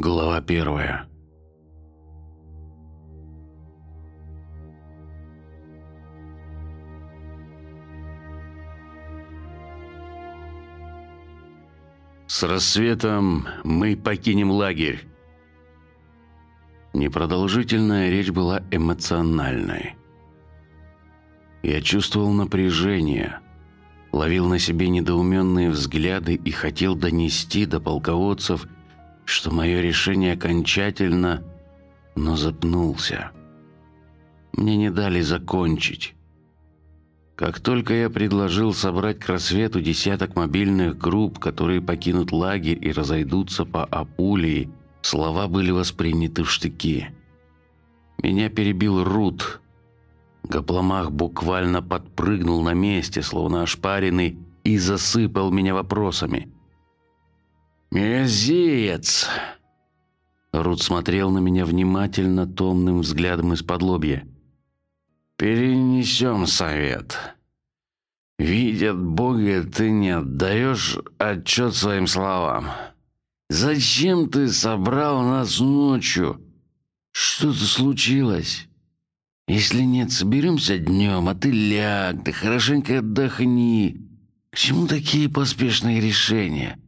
Глава первая. С рассветом мы покинем лагерь. Непродолжительная речь была эмоциональной. Я чувствовал напряжение, ловил на себе недоуменные взгляды и хотел донести до полководцев, что мое решение окончательно, но запнулся. Мне не дали закончить. Как только я предложил собрать к рассвету десяток мобильных групп, которые покинут лагерь и разойдутся по Апулии, слова были восприняты в штыки. Меня перебил Рут. Гопломах буквально подпрыгнул на месте, словно ошпаренный, и засыпал меня вопросами. «Мерзиец!» Рут смотрел на меня внимательно, томным взглядом из-под лобья. Перенесем совет. Видят Бога, ты не отдаешь отчет своим словам. Зачем ты собрал нас ночью? Что-то случилось? Если нет, соберемся днем, а ты ляг, да хорошенько отдохни. К чему такие поспешные решения?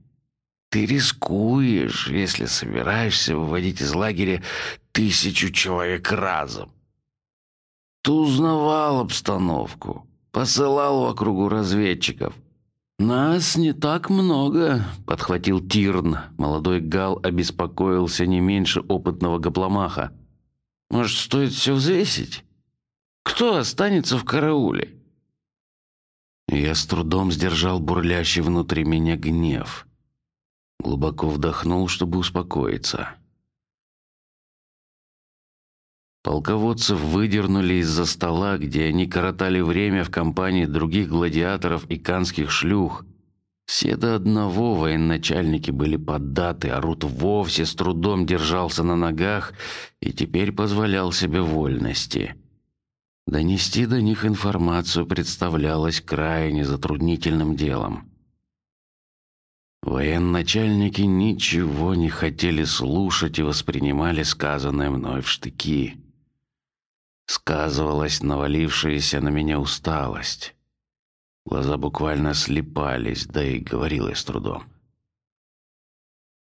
Ты рискуешь, если собираешься выводить из лагеря тысячу человек разом. Ты узнавал обстановку, посылал в округу разведчиков. Нас не так много, подхватил Тирн. Молодой Гал обеспокоился не меньше опытного гопломаха. Может, стоит все взвесить? Кто останется в карауле? Я с трудом сдержал бурлящий внутри меня гнев. Глубоко вдохнул, чтобы успокоиться. Полководцев выдернули из-за стола, где они коротали время в компании других гладиаторов и канских шлюх. Все до одного военачальники были поддаты, а Рут вовсе с трудом держался на ногах и теперь позволял себе вольности. Донести до них информацию представлялось крайне затруднительным делом. Военачальники ничего не хотели слушать и воспринимали сказанное мной в штыки сказывалась навалившаяся на меня усталость. Глаза буквально слепались, да и говорилось с трудом.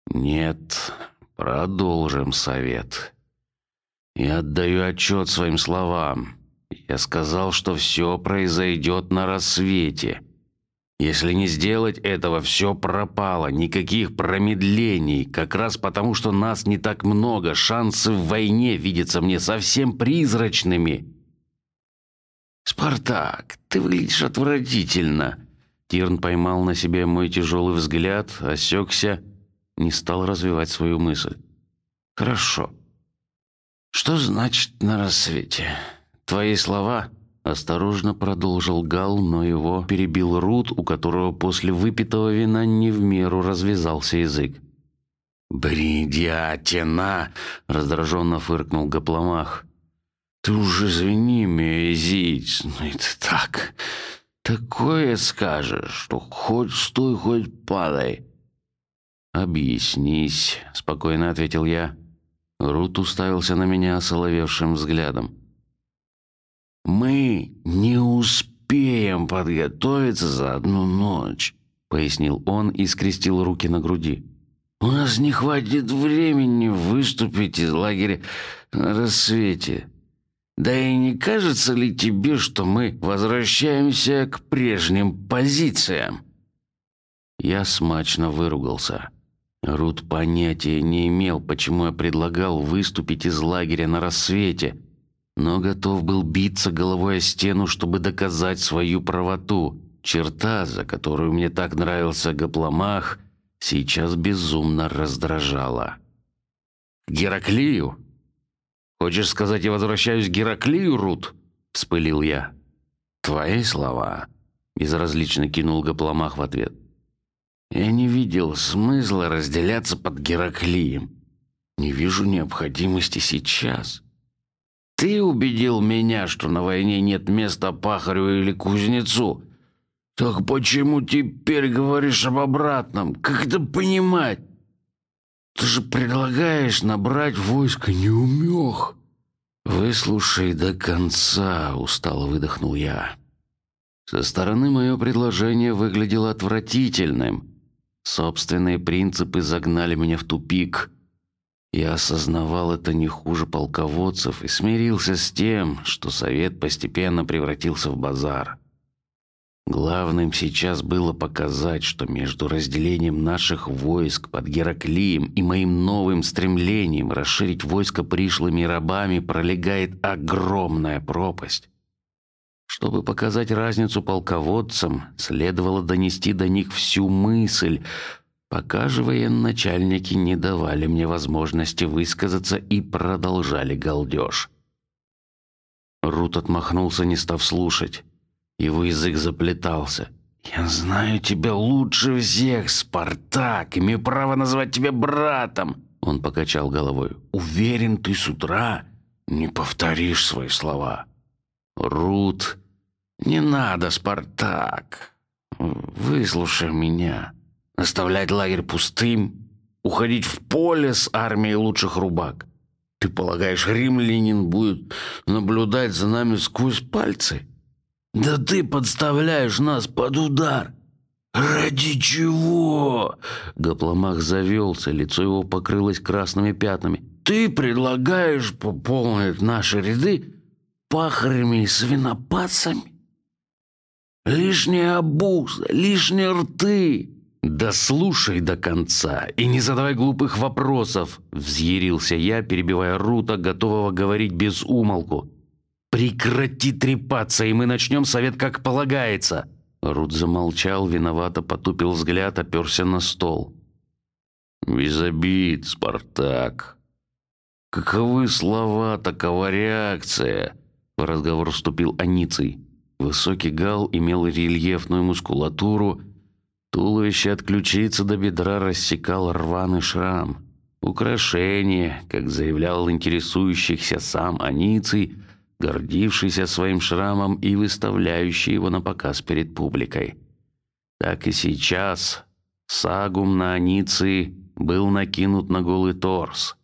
Нет, продолжим совет. Я отдаю отчет своим словам. Я сказал, что все произойдет на рассвете. Если не сделать этого, все пропало, никаких промедлений. Как раз потому, что нас не так много, шансы в войне видятся мне совсем призрачными. Спартак, ты выглядишь отвратительно. Тирн поймал на себе мой тяжелый взгляд, осекся, не стал развивать свою мысль. Хорошо. Что значит на рассвете? Твои слова Осторожно продолжил Гал, но его перебил Рут, у которого после выпитого вина не в меру развязался язык. «Бредятина!» — раздраженно фыркнул Гопломах. «Ты уже извини, Мезиц, но это так. Такое скажешь, что хоть стой, хоть падай». «Объяснись», — спокойно ответил я. Рут уставился на меня соловевшим взглядом. Мы не успеем подготовиться за одну ночь, пояснил он и скрестил руки на груди. У нас не хватит времени выступить из лагеря на рассвете. Да и не кажется ли тебе, что мы возвращаемся к прежним позициям? Я смачно выругался. Рут понятия не имел, почему я предлагал выступить из лагеря на рассвете но готов был биться головой о стену, чтобы доказать свою правоту. Черта, за которую мне так нравился Гопломах, сейчас безумно раздражала. Гераклию? Хочешь сказать, я возвращаюсь к Гераклию, Рут? Вспылил я. Твои слова. Безразлично кинул Гопломах в ответ. Я не видел смысла разделяться под Гераклием. Не вижу необходимости сейчас. Ты убедил меня, что на войне нет места пахарю или кузнецу. Так почему теперь говоришь об обратном? Как это понимать? Ты же предлагаешь набрать войско неумех. Выслушай до конца, устало выдохнул я. Со стороны мое предложение выглядело отвратительным. Собственные принципы загнали меня в тупик. Я осознавал это не хуже полководцев и смирился с тем, что совет постепенно превратился в базар. Главным сейчас было показать, что между разделением наших войск под Гераклием и моим новым стремлением расширить войско пришлыми рабами пролегает огромная пропасть. Чтобы показать разницу полководцам, следовало донести до них всю мысль, пока же военачальники не давали мне возможности высказаться и продолжали галдеж. Рут отмахнулся, не став слушать. Его язык заплетался. «Я знаю тебя лучше всех, Спартак. Имею право назвать тебя братом!» Он покачал головой. «Уверен, ты с утра не повторишь свои слова». «Рут, не надо, Спартак. Выслушай меня. Оставлять лагерь пустым, уходить в поле с армией лучших рубак. Ты полагаешь, римлянин будет наблюдать за нами сквозь пальцы?» Да ты подставляешь нас под удар. Ради чего? Гопломах завелся, лицо его покрылось красными пятнами. Ты предлагаешь пополнить наши ряды пахарями и свинопасами? Лишняя обуза, лишние рты. Да слушай до конца и не задавай глупых вопросов, взъярился я, перебивая Рута, готового говорить без умолку. Прекрати трепаться, и мы начнем совет как полагается. Рут замолчал, виновато потупил взгляд, оперся на стол. Без обид, Спартак. Каковы слова, такова реакция. В разговор вступил Аниций. Высокий гал имел рельефную мускулатуру, туловище от ключицы до бедра рассекал рваный шрам. Украшение, как заявлял интересующихся сам Аниций, гордившийся своим шрамом и выставляющий его на показ перед публикой. Так и сейчас сагум на Аниции был накинут на голый торс.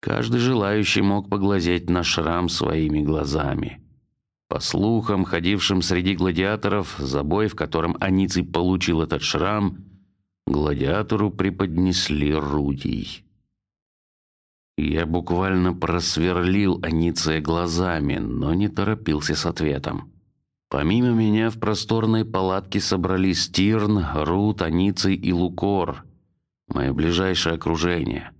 Каждый желающий мог поглазеть на шрам своими глазами. По слухам, ходившим среди гладиаторов, за бой, в котором Аниций получил этот шрам, гладиатору преподнесли рудий. Я буквально просверлил Аниция глазами, но не торопился с ответом. Помимо меня в просторной палатке собрались Тирн, Рут, Аниций и Лукор, мое ближайшее окружение.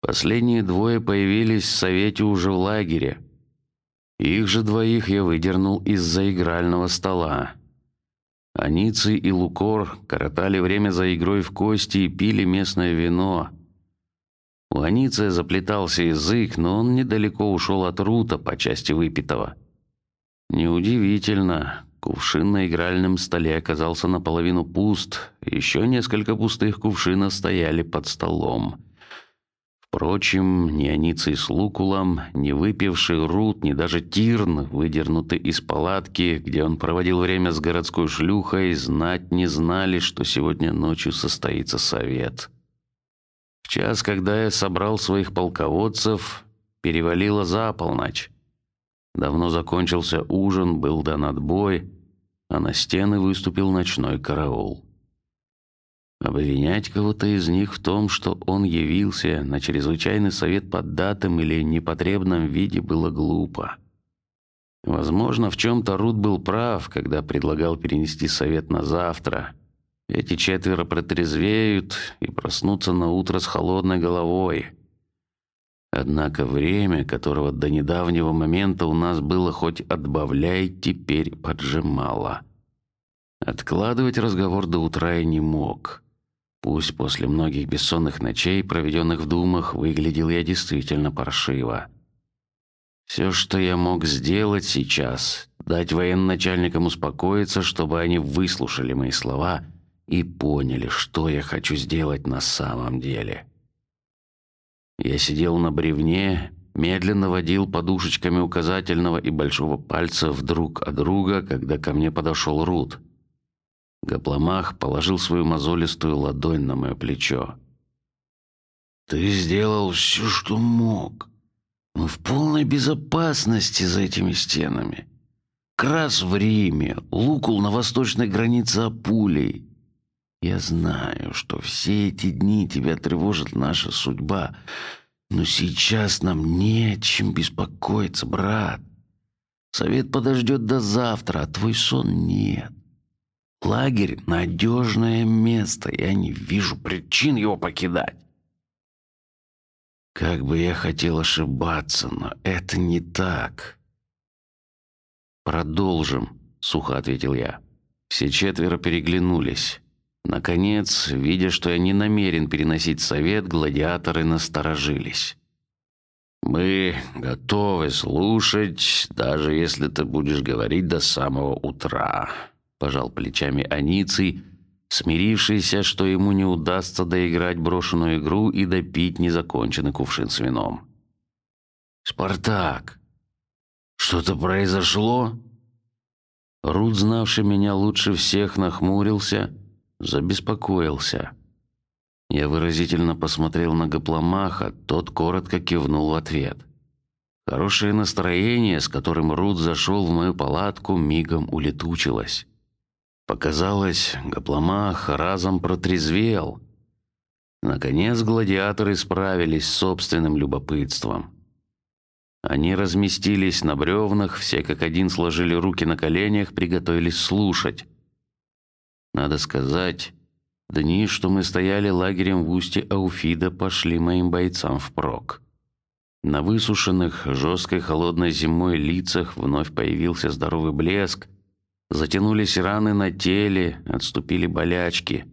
Последние двое появились в совете уже в лагере. Их же двоих я выдернул из-за игрального стола. Аниций и Лукор коротали время за игрой в кости и пили местное вино. У Аниция заплетался язык, но он недалеко ушел от Рута по части выпитого. Неудивительно, кувшин на игральном столе оказался наполовину пуст, еще несколько пустых кувшинов стояли под столом. Впрочем, ни Аниций с Лукулом, ни выпивший Рут, ни даже Тирн, выдернутый из палатки, где он проводил время с городской шлюхой, знать не знали, что сегодня ночью состоится совет. В час, когда я собрал своих полководцев, перевалило за полночь. Давно закончился ужин, был дан отбой, а на стены выступил ночной караул. Обвинять кого-то из них в том, что он явился на чрезвычайный совет под датым или непотребном виде, было глупо. Возможно, в чем-то Рут был прав, когда предлагал перенести совет на завтра. Эти четверо протрезвеют и проснутся на утро с холодной головой. Однако время, которого до недавнего момента у нас было хоть отбавляй, теперь поджимало. Откладывать разговор до утра я не мог. Пусть после многих бессонных ночей, проведенных в думах, выглядел я действительно паршиво. Все, что я мог сделать сейчас, дать военачальникам успокоиться, чтобы они выслушали мои слова и поняли, что я хочу сделать на самом деле. Я сидел на бревне, медленно водил подушечками указательного и большого пальцев друг от друга, когда ко мне подошел Рут. Гопломах положил свою мозолистую ладонь на мое плечо. Ты сделал все, что мог. Мы в полной безопасности за этими стенами. Крас в Риме, Лукул на восточной границе Апулии. Я знаю, что все эти дни тебя тревожит наша судьба, но сейчас нам не о чем беспокоиться, брат. Совет подождет до завтра, а твой сон нет. Лагерь — надежное место, я не вижу причин его покидать. Как бы я хотел ошибаться, но это не так. Продолжим, сухо ответил я. Все четверо переглянулись. Наконец, видя, что я не намерен переносить совет, гладиаторы насторожились. Мы готовы слушать, даже если ты будешь говорить до самого утра, пожал плечами Аниций, смирившийся, что ему не удастся доиграть брошенную игру и допить незаконченный кувшин с вином. Спартак, что-то произошло? Рут, знавший меня лучше всех, нахмурился забеспокоился. Я выразительно посмотрел на Гопломаха, тот коротко кивнул в ответ. Хорошее настроение, с которым Рут зашел в мою палатку, мигом улетучилось. Показалось, Гопломах разом протрезвел. Наконец гладиаторы справились с собственным любопытством. Они разместились на бревнах, все как один сложили руки на коленях, приготовились слушать. Надо сказать, дни, что мы стояли лагерем в устье Ауфида, пошли моим бойцам впрок. На высушенных жесткой холодной зимой лицах вновь появился здоровый блеск, затянулись раны на теле, отступили болячки.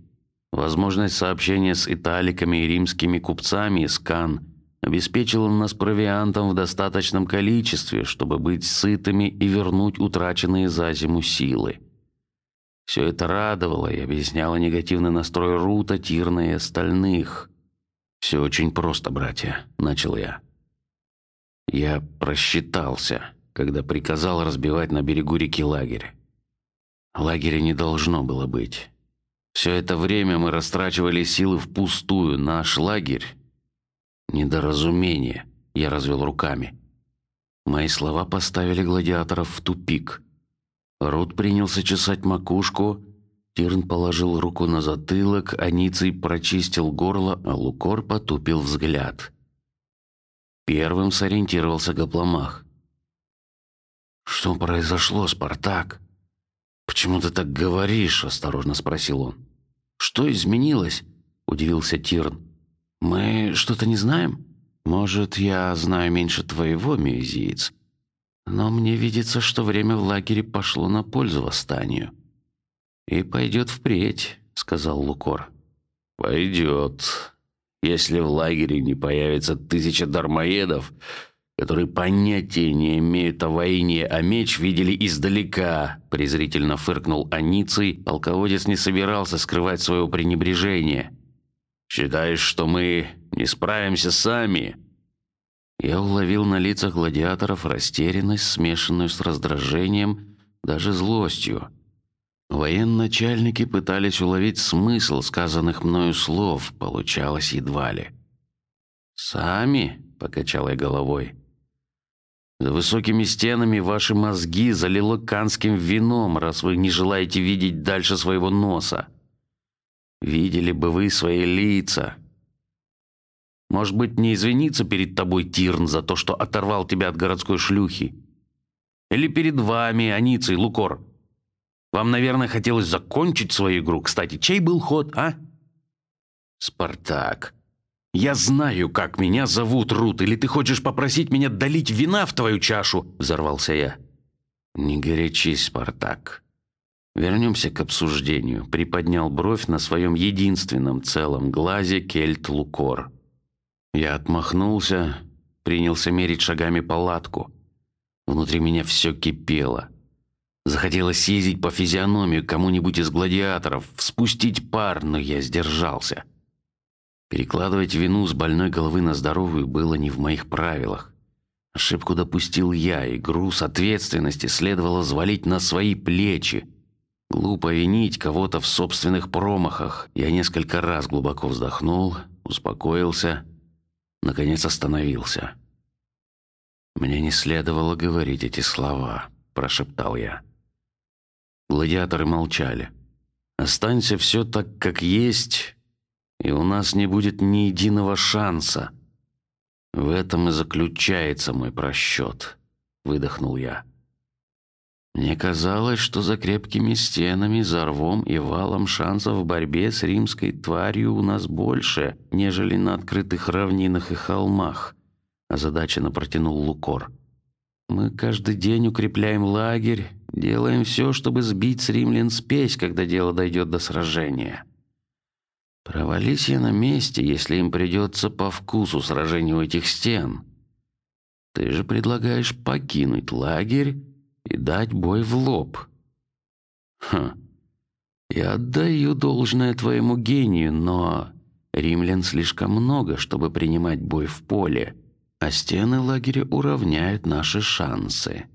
Возможность сообщения с италиками и римскими купцами из Кан обеспечила нас провиантом в достаточном количестве, чтобы быть сытыми и вернуть утраченные за зиму силы. Все это радовало и объясняло негативный настрой Рута, Тирна и остальных. Все очень просто, братья, начал я. Я просчитался, когда приказал разбивать на берегу реки лагерь. Лагеря не должно было быть. Все это время мы растрачивали силы впустую. Наш лагерь недоразумение. Я развел руками. Мои слова поставили гладиаторов в тупик. Рут принялся чесать макушку. Тирн положил руку на затылок, а Ницей прочистил горло, а Лукор потупил взгляд. Первым сориентировался Гопломах. Что произошло, Спартак? Почему ты так говоришь? Осторожно спросил он. Что изменилось? Удивился Тирн. Мы что-то не знаем? Может, я знаю меньше твоего, мюзиец? Но мне видится, что время в лагере пошло на пользу восстанию. И пойдет впредь, сказал Лукор. Пойдет, если в лагере не появится тысяча дармоедов, которые понятия не имеют о войне, а меч видели издалека. Презрительно фыркнул Аниций. Полководец не собирался скрывать своего пренебрежения. Считаешь, что мы не справимся сами? Я уловил на лицах гладиаторов растерянность, смешанную с раздражением, даже злостью. Военачальники пытались уловить смысл сказанных мною слов, получалось едва ли. Сами, покачал я головой. За высокими стенами ваши мозги залило канским вином, раз вы не желаете видеть дальше своего носа. Видели бы вы свои лица, может быть, не извиниться перед тобой, Тирн, за то, что оторвал тебя от городской шлюхи? Или перед вами, Аницей, Лукор? Вам, наверное, хотелось закончить свою игру. Кстати, чей был ход, а? Спартак. Я знаю, как меня зовут, Рут. Или ты хочешь попросить меня долить вина в твою чашу? Взорвался я. Не горячись, Спартак. Вернемся к обсуждению. Приподнял бровь на своем единственном целом глазе Кельт Лукор. Я отмахнулся, принялся мерить шагами палатку. Внутри меня все кипело. Захотелось съездить по физиономию кому-нибудь из гладиаторов, спустить пар, но я сдержался. Перекладывать вину с больной головы на здоровую было не в моих правилах. Ошибку допустил я, и груз ответственности следовало звалить на свои плечи. Глупо винить кого-то в собственных промахах. Я несколько раз глубоко вздохнул, успокоился наконец остановился. Мне не следовало говорить эти слова, прошептал я. Гладиаторы молчали. Останься все так, как есть, и у нас не будет ни единого шанса. В этом и заключается мой просчет, выдохнул я. Мне казалось, что за крепкими стенами, за рвом и валом шансов в борьбе с римской тварью у нас больше, нежели на открытых равнинах и холмах. А задача напротянул Лукор. Мы каждый день укрепляем лагерь, делаем все, чтобы сбить с римлян спесь, когда дело дойдет до сражения. Провались я на месте, если им придется по вкусу сражению этих стен. Ты же предлагаешь покинуть лагерь и дать бой в лоб. Хм. Я отдаю должное твоему гению, но римлян слишком много, чтобы принимать бой в поле, а стены лагеря уравняют наши шансы.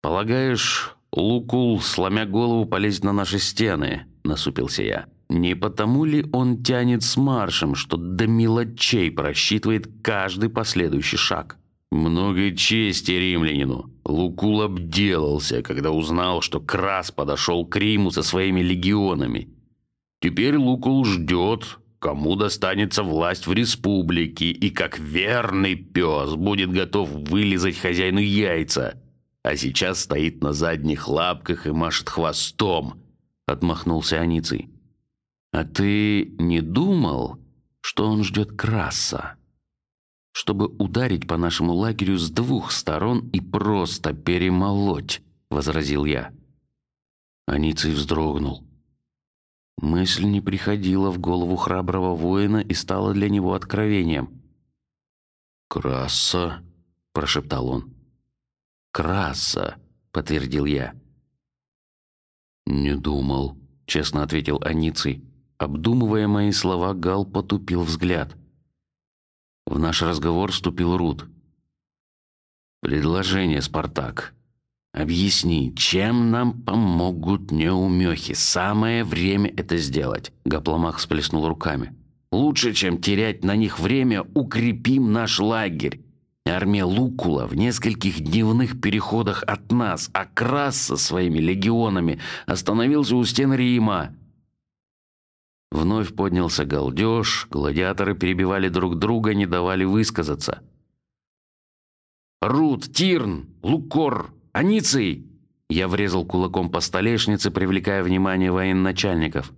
Полагаешь, Лукул, сломя голову, полезет на наши стены? Насупился я. Не потому ли он тянет с маршем, что до мелочей просчитывает каждый последующий шаг? Много чести римлянину. Лукул обделался, когда узнал, что Крас подошел к Риму со своими легионами. Теперь Лукул ждет, кому достанется власть в республике, и как верный пес будет готов вылизать хозяину яйца. А сейчас стоит на задних лапках и машет хвостом. Отмахнулся Аниций. А ты не думал, что он ждет Краса? чтобы ударить по нашему лагерю с двух сторон и просто перемолоть, возразил я. Аниций вздрогнул. Мысль не приходила в голову храброго воина и стала для него откровением. Краса, прошептал он. Краса, подтвердил я. Не думал, честно ответил Аниций. Обдумывая мои слова, Гал потупил взгляд. В наш разговор вступил Рут. Предложение, Спартак. Объясни, чем нам помогут неумехи? Самое время это сделать. Гапломах сплеснул руками. Лучше, чем терять на них время, укрепим наш лагерь. Армия Лукула в нескольких дневных переходах от нас, а Крас со своими легионами остановился у стен Рима. Вновь поднялся галдеж, гладиаторы перебивали друг друга, не давали высказаться. Рут, Тирн, Лукор, Аниций! Я врезал кулаком по столешнице, привлекая внимание военачальников.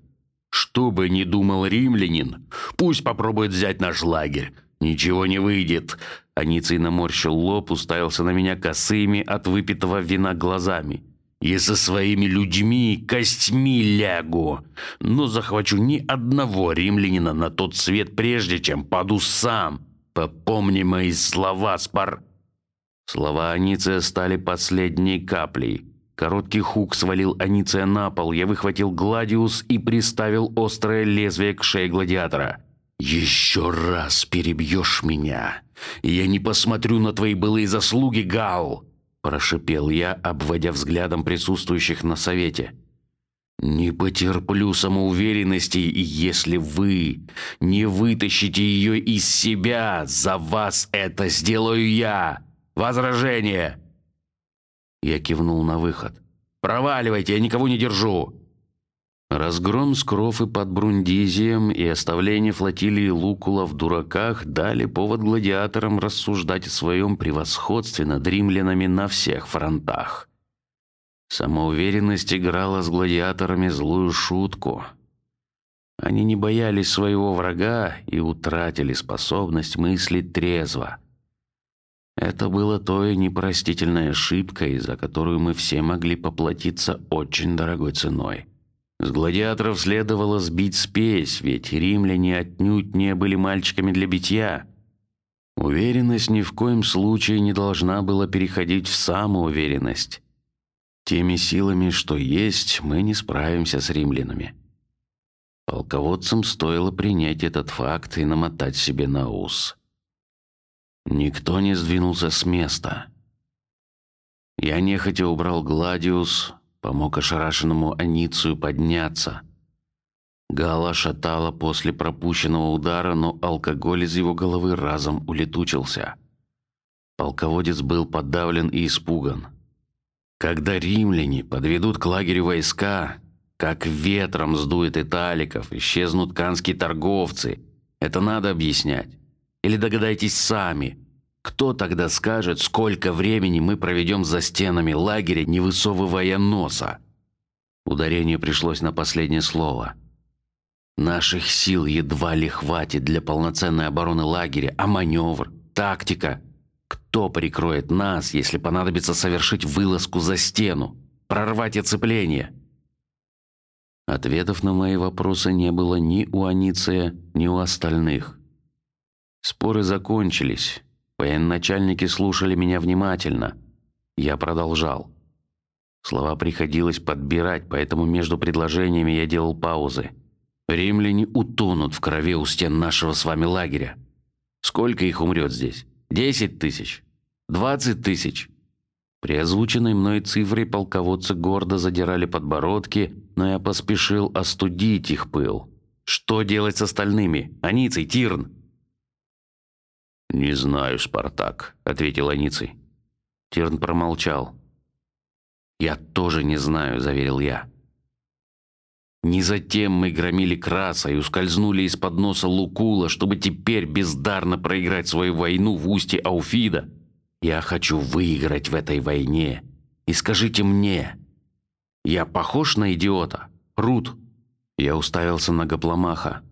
Что бы ни думал римлянин, пусть попробует взять наш лагерь. Ничего не выйдет. Аниций наморщил лоб, уставился на меня косыми от выпитого вина глазами и со своими людьми костьми лягу, но захвачу ни одного римлянина на тот свет, прежде чем паду сам. Попомни мои слова, Спар. Слова Аниция стали последней каплей. Короткий хук свалил Аниция на пол. Я выхватил гладиус и приставил острое лезвие к шее гладиатора. Еще раз перебьешь меня, я не посмотрю на твои былые заслуги, Гал прошипел я, обводя взглядом присутствующих на совете. Не потерплю самоуверенности, если вы не вытащите ее из себя, за вас это сделаю я. Возражение. Я кивнул на выход. Проваливайте, я никого не держу. Разгром Скрофы под Брундизием и оставление флотилии Лукула в дураках дали повод гладиаторам рассуждать о своем превосходстве над римлянами на всех фронтах. Самоуверенность играла с гладиаторами злую шутку. Они не боялись своего врага и утратили способность мыслить трезво. Это было той непростительной ошибкой, за которую мы все могли поплатиться очень дорогой ценой. С гладиаторов следовало сбить спесь, ведь римляне отнюдь не были мальчиками для битья. Уверенность ни в коем случае не должна была переходить в самоуверенность. Теми силами, что есть, мы не справимся с римлянами. Полководцам стоило принять этот факт и намотать себе на ус. Никто не сдвинулся с места. Я нехотя убрал гладиус, помог ошарашенному Аницию подняться. Гала шатала после пропущенного удара, но алкоголь из его головы разом улетучился. Полководец был подавлен и испуган. Когда римляне подведут к лагерю войска, как ветром сдует италиков, исчезнут канские торговцы. Это надо объяснять. Или догадайтесь сами, кто тогда скажет, сколько времени мы проведем за стенами лагеря, не высовывая носа? Ударение пришлось на последнее слово. Наших сил едва ли хватит для полноценной обороны лагеря, а маневр, тактика. Кто прикроет нас, если понадобится совершить вылазку за стену, прорвать оцепление? Ответов на мои вопросы не было ни у Аниция, ни у остальных. Споры закончились. Военачальники слушали меня внимательно. Я продолжал. Слова приходилось подбирать, поэтому между предложениями я делал паузы. Римляне утонут в крови у стен нашего с вами лагеря. Сколько их умрет здесь? Десять тысяч? Двадцать тысяч? При озвученной мной цифре полководцы гордо задирали подбородки, но я поспешил остудить их пыл. Что делать с остальными? Аницей, Тирн? Не знаю, Спартак, ответил Аницей. Тирн промолчал. Я тоже не знаю, заверил я. Не затем мы громили Краса и ускользнули из-под носа Лукула, чтобы теперь бездарно проиграть свою войну в устье Ауфида. Я хочу выиграть в этой войне. И скажите мне, я похож на идиота, Рут? Я уставился на Гопломаха.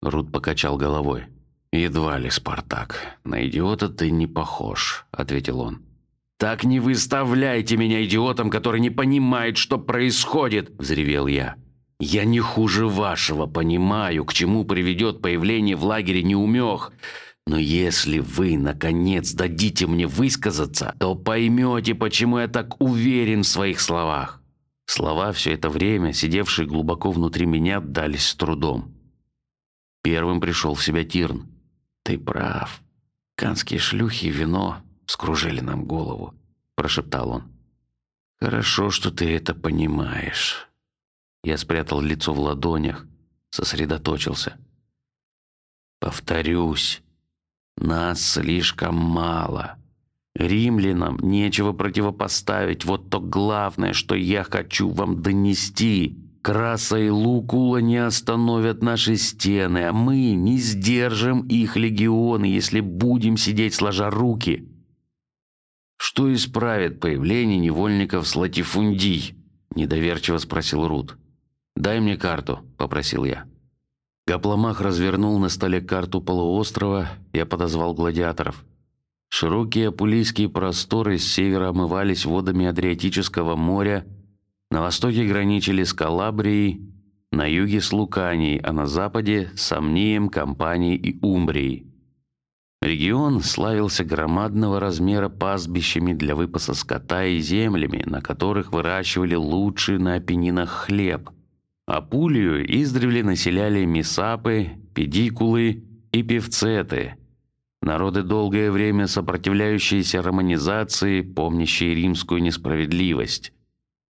Рут покачал головой. Едва ли, Спартак. На идиота ты не похож, ответил он. Так не выставляйте меня идиотом, который не понимает, что происходит, взревел я. Я не хуже вашего понимаю, к чему приведет появление в лагере неумех. Но если вы, наконец, дадите мне высказаться, то поймете, почему я так уверен в своих словах. Слова все это время, сидевшие глубоко внутри меня, дались с трудом. Первым пришел в себя Тирн. Ты прав. Канские шлюхи и вино скружили нам голову, прошептал он. Хорошо, что ты это понимаешь. Я спрятал лицо в ладонях, сосредоточился. Повторюсь, нас слишком мало. Римлянам нечего противопоставить. Вот то главное, что я хочу вам донести. Краса и Лукула не остановят наши стены, а мы не сдержим их легионы, если будем сидеть сложа руки. Что исправит появление невольников с латифундий? Недоверчиво спросил Рут. Дай мне карту, попросил я. Гапломах развернул на столе карту полуострова. Я подозвал гладиаторов. Широкие апулийские просторы с севера омывались водами Адриатического моря, на востоке граничили с Калабрией, на юге с Луканией, а на западе с Амнием, Кампанией и Умбрией. Регион славился громадного размера пастбищами для выпаса скота и землями, на которых выращивали лучший на Апеннинах хлеб – Апулию издревле населяли месапы, педикулы и певцеты, народы долгое время сопротивляющиеся романизации, помнящие римскую несправедливость.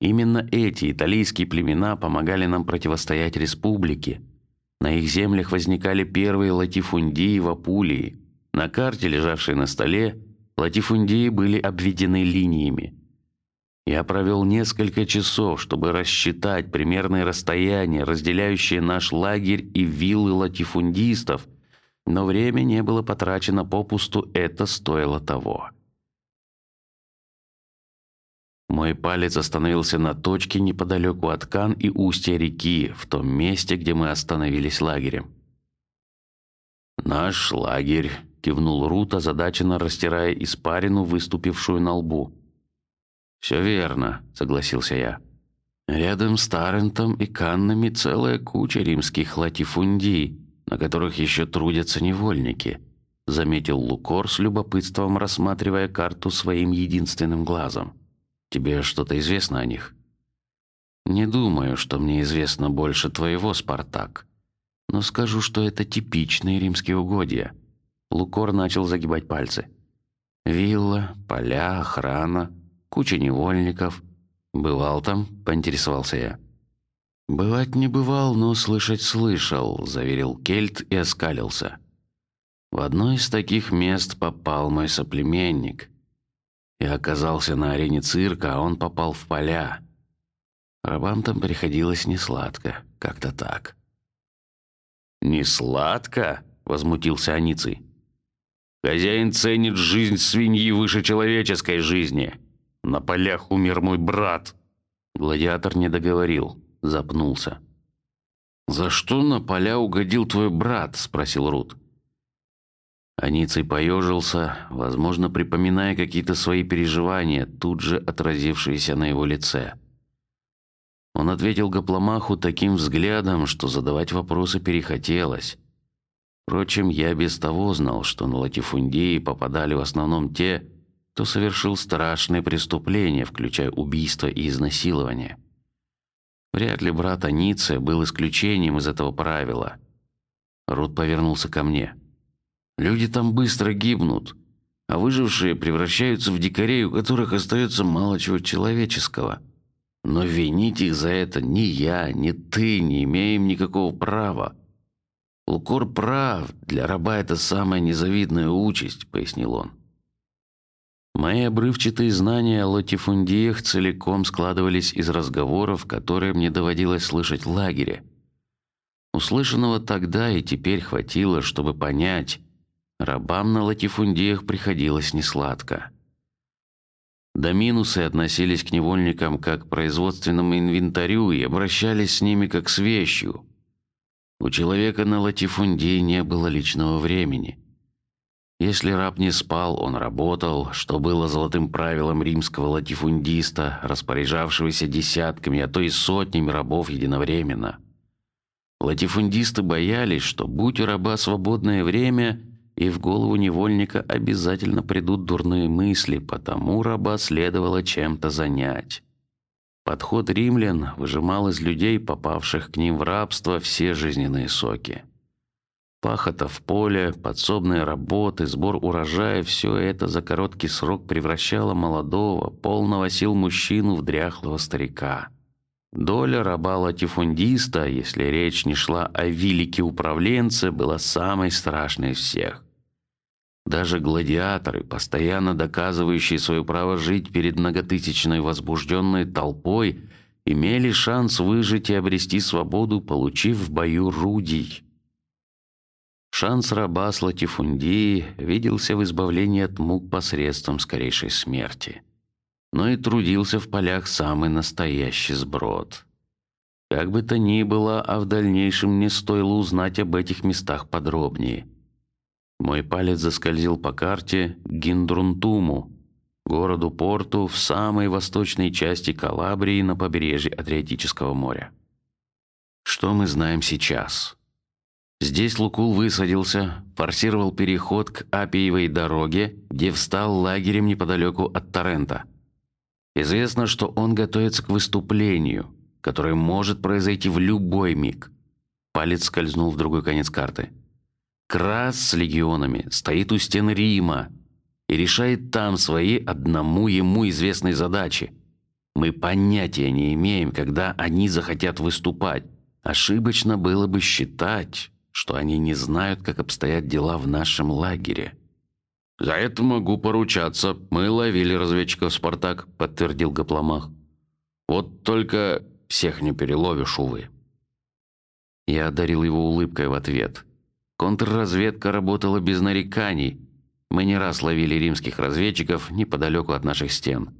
Именно эти италийские племена помогали нам противостоять республике. На их землях возникали первые латифундии в Апулии. На карте, лежавшей на столе, латифундии были обведены линиями. Я провел несколько часов, чтобы рассчитать примерное расстояние, разделяющее наш лагерь и виллы латифундистов, но время не было потрачено попусту, это стоило того. Мой палец остановился на точке неподалеку от Кан и устья реки, в том месте, где мы остановились лагерем. Наш лагерь, кивнул Рута, озадаченно растирая испарину, выступившую на лбу. Все верно, согласился я. Рядом с Тарентом и Каннами целая куча римских латифундий, на которых еще трудятся невольники. Заметил Лукор с любопытством, рассматривая карту своим единственным глазом. Тебе что-то известно о них? Не думаю, что мне известно больше твоего, Спартак. Но скажу, что это типичные римские угодья. Лукор начал загибать пальцы. Вилла, поля, охрана, куча невольников. Бывал там, поинтересовался я. Бывать не бывал, но слышать слышал, заверил Кельт и оскалился. В одно из таких мест попал мой соплеменник. Я оказался на арене цирка, а он попал в поля. Рабам там приходилось не сладко, как-то так. Не сладко, возмутился Аниций. Хозяин ценит жизнь свиньи выше человеческой жизни. На полях умер мой брат. Гладиатор не договорил, запнулся. За что на поля угодил твой брат? спросил Рут. Аниций поежился, возможно, припоминая какие-то свои переживания, тут же отразившиеся на его лице. Он ответил Гопломаху таким взглядом, что задавать вопросы перехотелось. Впрочем, я без того знал, что на латифундии попадали в основном те, кто совершил страшные преступления, включая убийство и изнасилование. Вряд ли брат Аниция был исключением из этого правила. Рут повернулся ко мне. Люди там быстро гибнут, а выжившие превращаются в дикарей, у которых остается мало чего человеческого. Но винить их за это ни я, ни ты не имеем никакого права. Лукор прав, для раба это самая незавидная участь, пояснил он. Мои обрывчатые знания о латифундиях целиком складывались из разговоров, которые мне доводилось слышать в лагере. Услышанного тогда и теперь хватило, чтобы понять, рабам на латифундиях приходилось несладко. Доминусы относились к невольникам как к производственному инвентарю и обращались с ними как с вещью. У человека на латифундии не было личного времени. Если раб не спал, он работал, что было золотым правилом римского латифундиста, распоряжавшегося десятками, а то и сотнями рабов единовременно. Латифундисты боялись, что будь у раба свободное время, и в голову невольника обязательно придут дурные мысли, потому раба следовало чем-то занять. Подход римлян выжимал из людей, попавших к ним в рабство, все жизненные соки. Пахота в поле, подсобные работы, сбор урожая – все это за короткий срок превращало молодого, полного сил мужчину в дряхлого старика. Доля раба латифундиста, если речь не шла о велике управленце, была самой страшной из всех. Даже гладиаторы, постоянно доказывающие свое право жить перед многотысячной возбужденной толпой, имели шанс выжить и обрести свободу, получив в бою рудий. Шанс раба с латифундии виделся в избавлении от мук посредством скорейшей смерти, но и трудился в полях самый настоящий сброд. Как бы то ни было, а в дальнейшем не стоило узнать об этих местах подробнее. Мой палец заскользил по карте Гиндрунтуму, городу-порту в самой восточной части Калабрии на побережье Адриатического моря. Что мы знаем сейчас? Здесь Лукул высадился, форсировал переход к Апиевой дороге, где встал лагерем неподалеку от Торрента. Известно, что он готовится к выступлению, которое может произойти в любой миг. Палец скользнул в другой конец карты. Крас с легионами стоит у стен Рима и решает там свои одному ему известные задачи. Мы понятия не имеем, когда они захотят выступать. Ошибочно было бы считать, что они не знают, как обстоят дела в нашем лагере. За это могу поручаться. Мы ловили разведчиков Спартак, подтвердил Гопломах. Вот только всех не переловишь, увы. Я одарил его улыбкой в ответ. Контрразведка работала без нареканий. Мы не раз ловили римских разведчиков неподалеку от наших стен.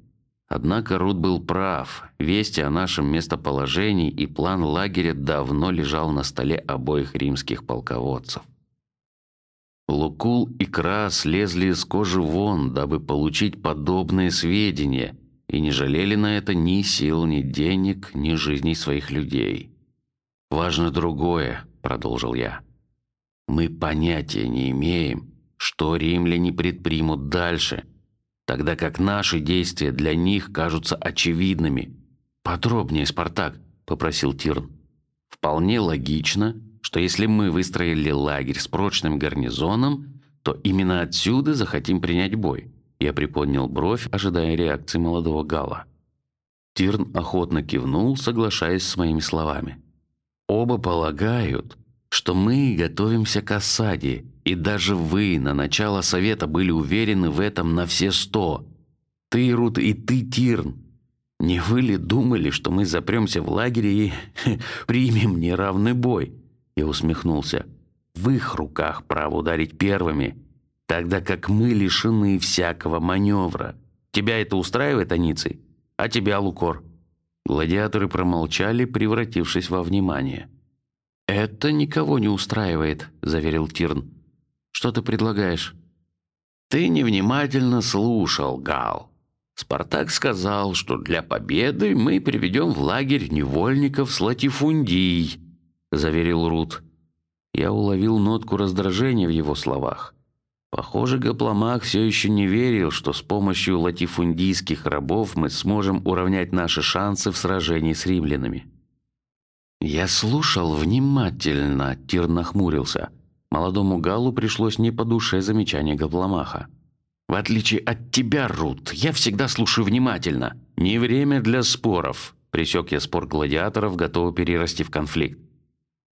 Однако Рут был прав. Вести о нашем местоположении и план лагеря давно лежал на столе обоих римских полководцев. Лукул и Кра слезли из кожи вон, дабы получить подобные сведения, и не жалели на это ни сил, ни денег, ни жизней своих людей. Важно другое, продолжил я. Мы понятия не имеем, что римляне предпримут дальше, тогда как наши действия для них кажутся очевидными. Подробнее, Спартак, попросил Тирн. Вполне логично, что если мы выстроили лагерь с прочным гарнизоном, то именно отсюда захотим принять бой. Я приподнял бровь, ожидая реакции молодого Гала. Тирн охотно кивнул, соглашаясь с моими словами. Оба полагают, что мы готовимся к осаде, и даже вы на начало совета были уверены в этом на все сто. Ты, Рут, и ты, Тирн. Не вы ли думали, что мы запремся в лагере и примем неравный бой? Я усмехнулся. В их руках право ударить первыми, тогда как мы лишены всякого маневра. Тебя это устраивает, Аниций? А тебя, Лукор? Гладиаторы промолчали, превратившись во внимание. Это никого не устраивает, заверил Тирн. Что ты предлагаешь? Ты невнимательно слушал, Гал. Спартак сказал, что для победы мы приведем в лагерь невольников с латифундий, заверил Рут. Я уловил нотку раздражения в его словах. Похоже, Гопломах все еще не верил, что с помощью латифундийских рабов мы сможем уравнять наши шансы в сражении с римлянами. Я слушал внимательно, Тир нахмурился. Молодому Галу пришлось не по душе замечание Гопломаха. В отличие от тебя, Рут, я всегда слушаю внимательно. Не время для споров. Пресек я спор гладиаторов, готовый перерасти в конфликт.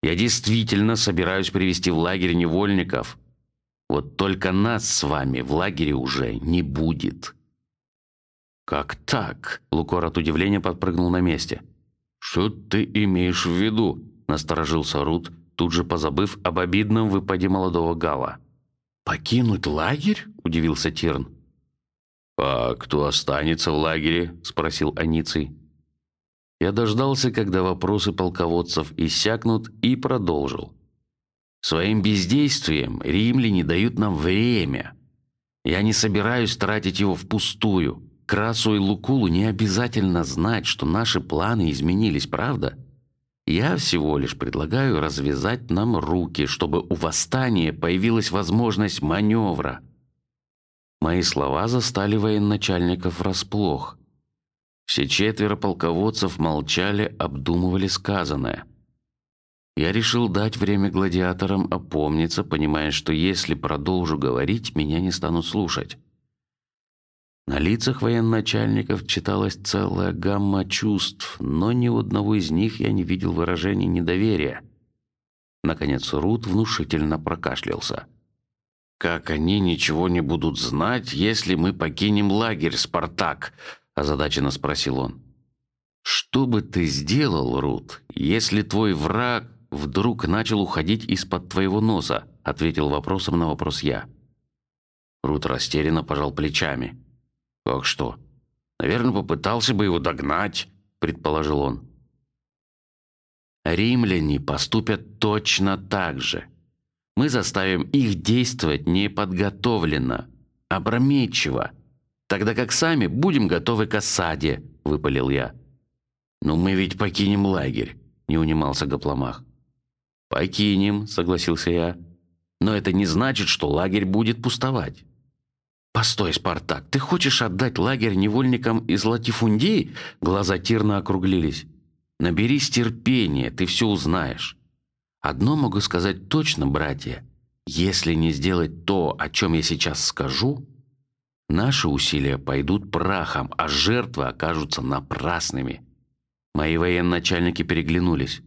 Я действительно собираюсь привести в лагерь невольников, вот только нас с вами в лагере уже не будет. Как так? Лукор от удивления подпрыгнул на месте. Что ты имеешь в виду? Насторожился Рут, тут же позабыв об обидном выпаде молодого Гала. Покинуть лагерь? Удивился Тирн. А кто останется в лагере? Спросил Аниций. Я дождался, когда вопросы полководцев иссякнут, и продолжил. Своим бездействием римляне дают нам время. Я не собираюсь тратить его впустую. Красу и Лукулу не обязательно знать, что наши планы изменились, правда? Я всего лишь предлагаю развязать нам руки, чтобы у восстания появилась возможность маневра. Мои слова застали военачальников врасплох. Все четверо полководцев молчали, обдумывали сказанное. Я решил дать время гладиаторам опомниться, понимая, что если продолжу говорить, меня не станут слушать. На лицах военачальников читалась целая гамма чувств, но ни у одного из них я не видел выражения недоверия. Наконец Рут внушительно прокашлялся. Как они ничего не будут знать, если мы покинем лагерь, Спартак? Озадаченно спросил он. Что бы ты сделал, Рут, если твой враг вдруг начал уходить из-под твоего носа? Ответил вопросом на вопрос я. Рут растерянно пожал плечами. Как что? Наверное, попытался бы его догнать, предположил он. Римляне поступят точно так же. Мы заставим их действовать неподготовленно, опрометчиво, тогда как сами будем готовы к осаде, выпалил я. Но мы ведь покинем лагерь, не унимался Гопломах. Покинем, согласился я. Но это не значит, что лагерь будет пустовать. Постой, Спартак, ты хочешь отдать лагерь невольникам из латифундии? Глаза Тирна округлились. Наберись терпения, ты все узнаешь. Одно могу сказать точно, братья: если не сделать то, о чем я сейчас скажу, наши усилия пойдут прахом, а жертвы окажутся напрасными. Мои военачальники переглянулись.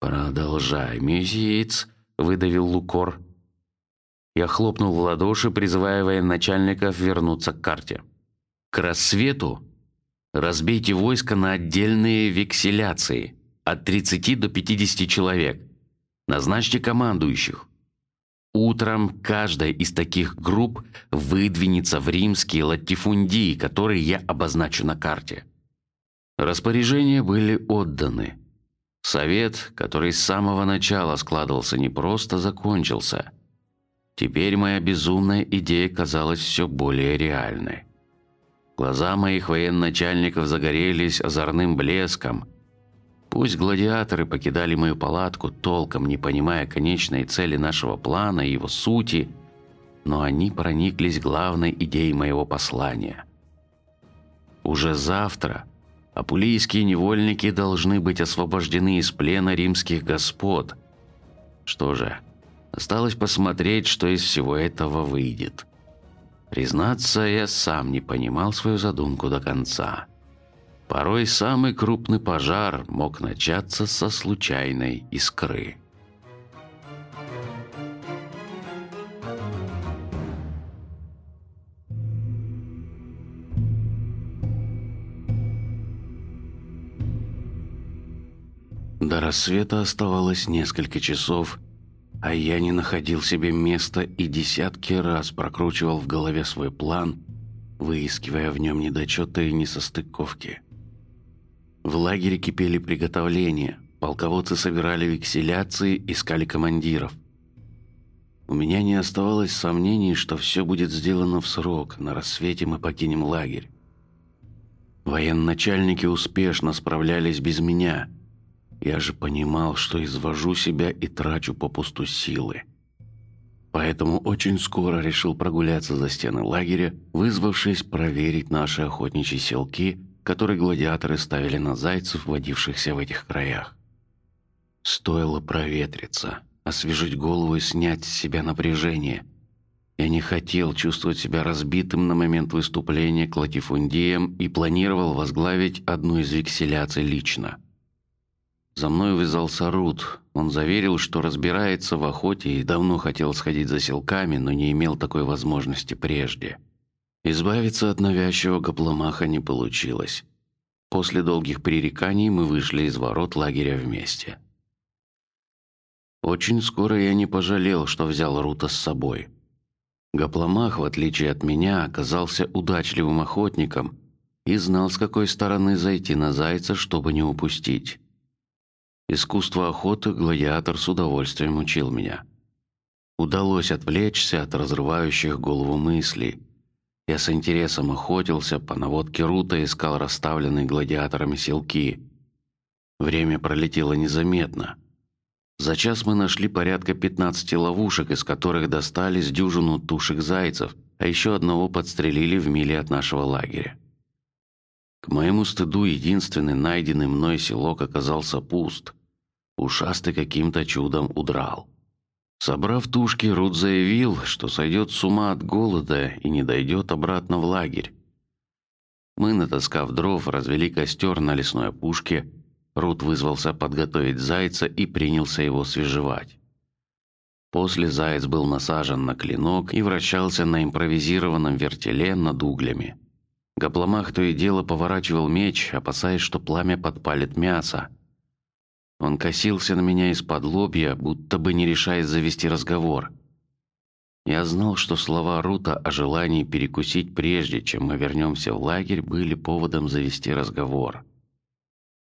«Продолжай, месяц», — выдавил Лукор. Я хлопнул в ладоши, призывая военачальников вернуться к карте. К рассвету разбейте войско на отдельные векселяции от 30 до 50 человек. Назначьте командующих. Утром каждая из таких групп выдвинется в римские латифундии, которые я обозначу на карте. Распоряжения были отданы. Совет, который с самого начала складывался непросто, закончился. Теперь моя безумная идея казалась все более реальной. Глаза моих военачальников загорелись озорным блеском. Пусть гладиаторы покидали мою палатку, толком не понимая конечной цели нашего плана и его сути, но они прониклись главной идеей моего послания. Уже завтра Апулийские невольники должны быть освобождены из плена римских господ. Что же, осталось посмотреть, что из всего этого выйдет. Признаться, я сам не понимал свою задумку до конца. Порой самый крупный пожар мог начаться со случайной искры. До рассвета оставалось несколько часов, а я не находил себе места и десятки раз прокручивал в голове свой план, выискивая в нем недочеты и несостыковки. В лагере кипели приготовления, полководцы собирали векселяции, искали командиров. У меня не оставалось сомнений, что все будет сделано в срок, на рассвете мы покинем лагерь. Военачальники успешно справлялись без меня – я же понимал, что извожу себя и трачу попусту силы. Поэтому очень скоро решил прогуляться за стены лагеря, вызвавшись проверить наши охотничьи селки, которые гладиаторы ставили на зайцев, водившихся в этих краях. Стоило проветриться, освежить голову и снять с себя напряжение. Я не хотел чувствовать себя разбитым на момент выступления к латифундиям и планировал возглавить одну из векселяций лично. За мной вязался Рут. Он заверил, что разбирается в охоте и давно хотел сходить за селками, но не имел такой возможности прежде. Избавиться от навязчивого гопломаха не получилось. После долгих пререканий мы вышли из ворот лагеря вместе. Очень скоро я не пожалел, что взял Рута с собой. Гопломах, в отличие от меня, оказался удачливым охотником и знал, с какой стороны зайти на зайца, чтобы не упустить. Искусство охоты гладиатор с удовольствием учил меня. Удалось отвлечься от разрывающих голову мыслей. Я с интересом охотился по наводке Рута, искал расставленные гладиаторами селки. Время пролетело незаметно. За час мы нашли порядка 15 ловушек, из которых достали с дюжину тушек зайцев, а еще одного подстрелили в миле от нашего лагеря. К моему стыду единственный найденный мной селок оказался пуст. Ушастый каким-то чудом удрал. Собрав тушки, Рут заявил, что сойдет с ума от голода и не дойдет обратно в лагерь. Мы, натаскав дров, развели костер на лесной опушке. Рут вызвался подготовить зайца и принялся его свежевать. После заяц был насажен на клинок и вращался на импровизированном вертеле над углями. Гопломах то и дело поворачивал меч, опасаясь, что пламя подпалит мясо. Он косился на меня из-под лобья, будто бы не решаясь завести разговор. Я знал, что слова Рута о желании перекусить прежде, чем мы вернемся в лагерь, были поводом завести разговор.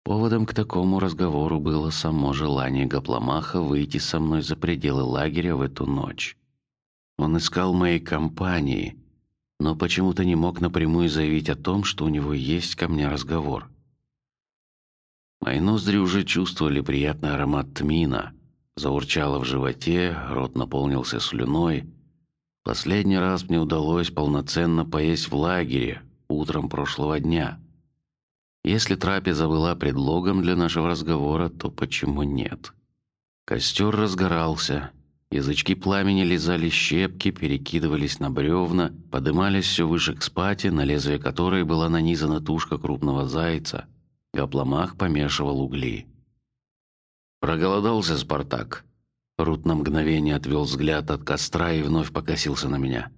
Поводом к такому разговору было само желание Гопломаха выйти со мной за пределы лагеря в эту ночь. Он искал моей компании, но почему-то не мог напрямую заявить о том, что у него есть ко мне разговор. Мои ноздри уже чувствовали приятный аромат тмина. Заурчало в животе, рот наполнился слюной. Последний раз мне удалось полноценно поесть в лагере утром прошлого дня. Если трапеза была предлогом для нашего разговора, то почему нет? Костер разгорался, Язычки пламени лизали щепки, перекидывались на бревна, подымались все выше к спате, на лезвие которой была нанизана тушка крупного зайца. Гопломах помешивал угли. Проголодался Спартак. Рут на мгновение отвел взгляд от костра и вновь покосился на меня.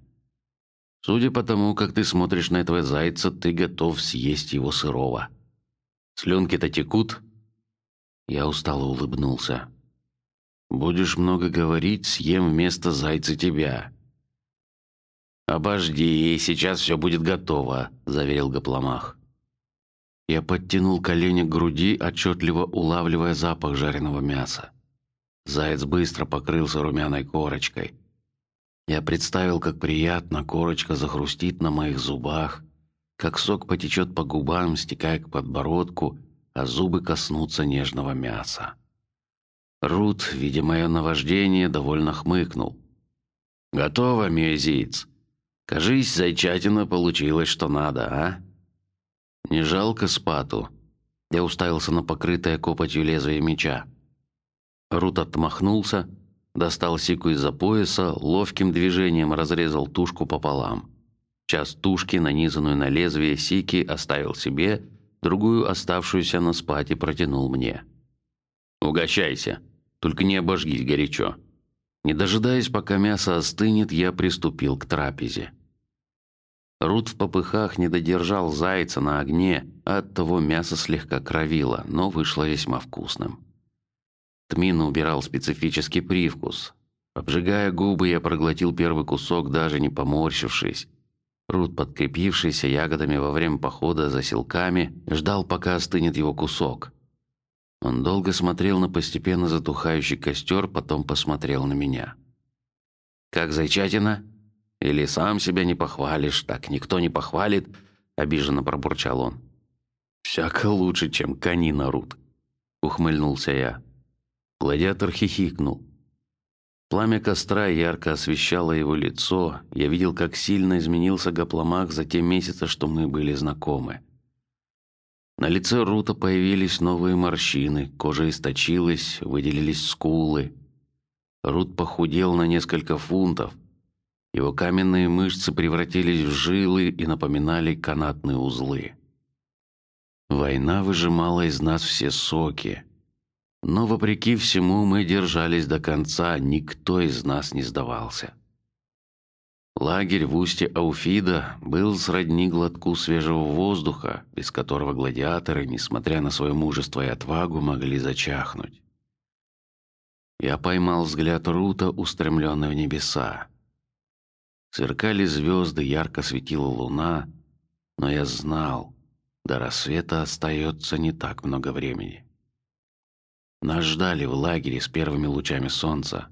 Судя по тому, как ты смотришь на этого зайца, ты готов съесть его сырого. Слюнки-то текут. Я устало улыбнулся. Будешь много говорить, съем вместо зайца тебя. Обожди, сейчас все будет готово, заверил Гопломах. Я подтянул колени к груди, отчетливо улавливая запах жареного мяса. Заяц быстро покрылся румяной корочкой. Я представил, как приятно корочка захрустит на моих зубах, как сок потечет по губам, стекая к подбородку, а зубы коснутся нежного мяса. Рут, видя мое наваждение, довольно хмыкнул. Готово, мюзиц. Кажись, зайчатина получилось, что надо, а? Не жалко спату. Я уставился на покрытое копотью лезвие меча. Рут отмахнулся, достал сику из-за пояса, ловким движением разрезал тушку пополам. Часть тушки, нанизанную на лезвие сики, оставил себе, другую оставшуюся на спать и протянул мне. Угощайся, только не обожгись горячо. Не дожидаясь, пока мясо остынет, я приступил к трапезе. Рут в попыхах не додержал зайца на огне, от того мясо слегка кровило, но вышло весьма вкусным. Тмин убирал специфический привкус. Обжигая губы, я проглотил первый кусок, даже не поморщившись. Рут, подкрепившийся ягодами во время похода за селками, ждал, пока остынет его кусок. Он долго смотрел на постепенно затухающий костер, потом посмотрел на меня. Как зайчатина? Или сам себя не похвалишь, так никто не похвалит, обиженно пробурчал он. Всяко лучше, чем конина Рут, ухмыльнулся я. Гладиатор хихикнул. Пламя костра ярко освещало его лицо. Я видел, как сильно изменился Гапломах за те месяцы, что мы были знакомы. На лице Рута появились новые морщины, кожа источилась, выделились скулы. Рут похудел на несколько фунтов, его каменные мышцы превратились в жилы и напоминали канатные узлы. Война выжимала из нас все соки, но вопреки всему мы держались до конца, никто из нас не сдавался. Лагерь в устье Ауфида был сродни глотку свежего воздуха, без которого гладиаторы, несмотря на свое мужество и отвагу, могли зачахнуть. Я поймал взгляд Рута, устремленный в небеса. Сверкали звезды, ярко светила луна, но я знал, до рассвета остается не так много времени. Нас ждали в лагере с первыми лучами солнца.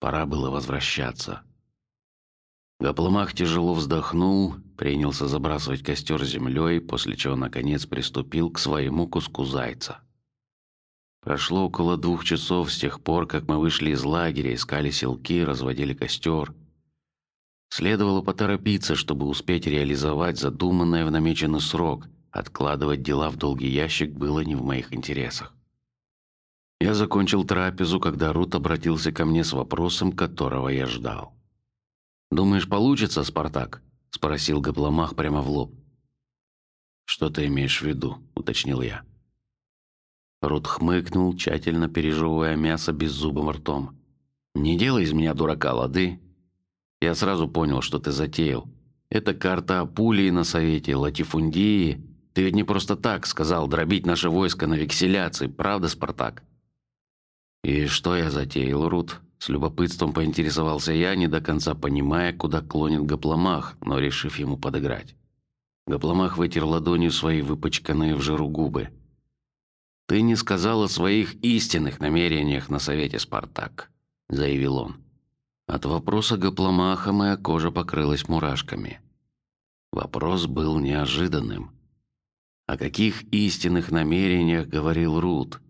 Пора было возвращаться. Гапломах тяжело вздохнул, принялся забрасывать костер землей, после чего наконец приступил к своему куску зайца. Прошло около двух часов с тех пор, как мы вышли из лагеря, искали селки, разводили костер. Следовало поторопиться, чтобы успеть реализовать задуманное в намеченный срок. Откладывать дела в долгий ящик было не в моих интересах. Я закончил трапезу, когда Рут обратился ко мне с вопросом, которого я ждал. Думаешь, получится, Спартак? – спросил Гапломах прямо в лоб. Что ты имеешь в виду? – уточнил я. Рут хмыкнул, тщательно пережевывая мясо беззубым ртом. Не делай из меня дурака, лады. Я сразу понял, что ты затеял. Это карта Апулии на совете, латифундии. Ты ведь не просто так сказал дробить наше войско на векселяции, правда, Спартак? И что я затеял, Рут? С любопытством поинтересовался я, не до конца понимая, куда клонит Гапломах, но решив ему подыграть. Гапломах вытер ладонью свои выпачканные в жиру губы. Ты не сказал о своих истинных намерениях на совете, Спартак, заявил он. От вопроса Гапломаха моя кожа покрылась мурашками. Вопрос был неожиданным. О каких истинных намерениях говорил Рут?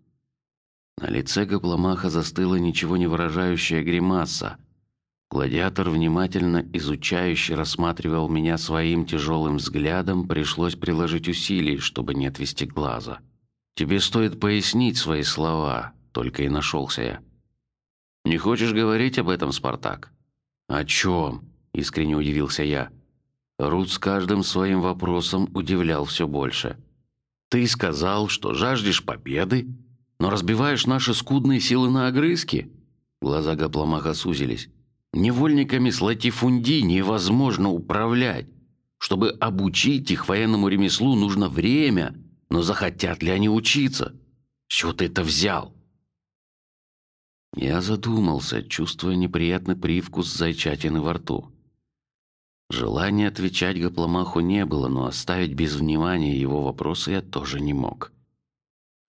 На лице Гапломаха застыла ничего не выражающая гримаса. Гладиатор внимательно изучающе рассматривал меня своим тяжелым взглядом. Пришлось приложить усилий, чтобы не отвести глаза. Тебе стоит пояснить свои слова. Только и нашелся я. Не хочешь говорить об этом, Спартак? О чем? Искренне удивился я. Рут с каждым своим вопросом удивлял все больше. Ты сказал, что жаждешь победы, но разбиваешь наши скудные силы на огрызки. Глаза Гапломаха сузились. Невольниками с латифунди невозможно управлять. Чтобы обучить их военному ремеслу, нужно время, но захотят ли они учиться? С чего ты это взял? Я задумался, чувствуя неприятный привкус зайчатины во рту. Желания отвечать Гапломаху не было, но оставить без внимания его вопросы я тоже не мог.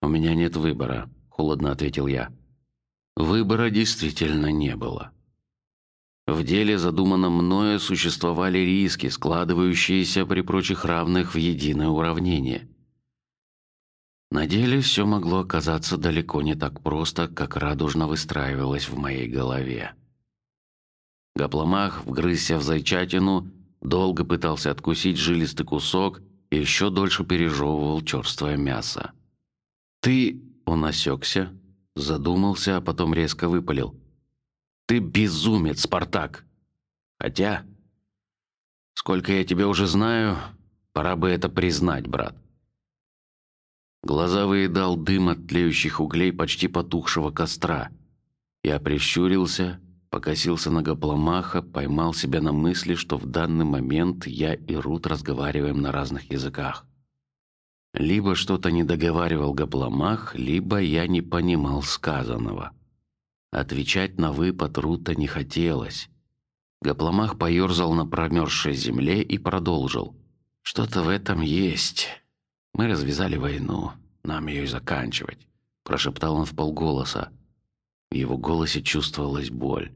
У меня нет выбора, холодно ответил я. Выбора действительно не было. В деле, задуманном мною, существовали риски, складывающиеся при прочих равных в единое уравнение. На деле все могло оказаться далеко не так просто, как радужно выстраивалось в моей голове. Гапломах вгрызся в зайчатину, долго пытался откусить жилистый кусок и еще дольше пережевывал черствое мясо. Ты, он осекся, задумался, а потом резко выпалил: "Ты безумец, Спартак! Хотя, сколько я тебя уже знаю, пора бы это признать, брат. Глаза выедал дым от тлеющих углей почти потухшего костра. Я прищурился, покосился на гопломаха, поймал себя на мысли, что в данный момент я и Рут разговариваем на разных языках. Либо что-то не договаривал гопломах, либо я не понимал сказанного. Отвечать на выпад Рута не хотелось. Гопломах поерзал на промерзшей земле и продолжил: "Что-то в этом есть. Мы развязали войну, нам ее и заканчивать", прошептал он в полголоса. В его голосе чувствовалась боль.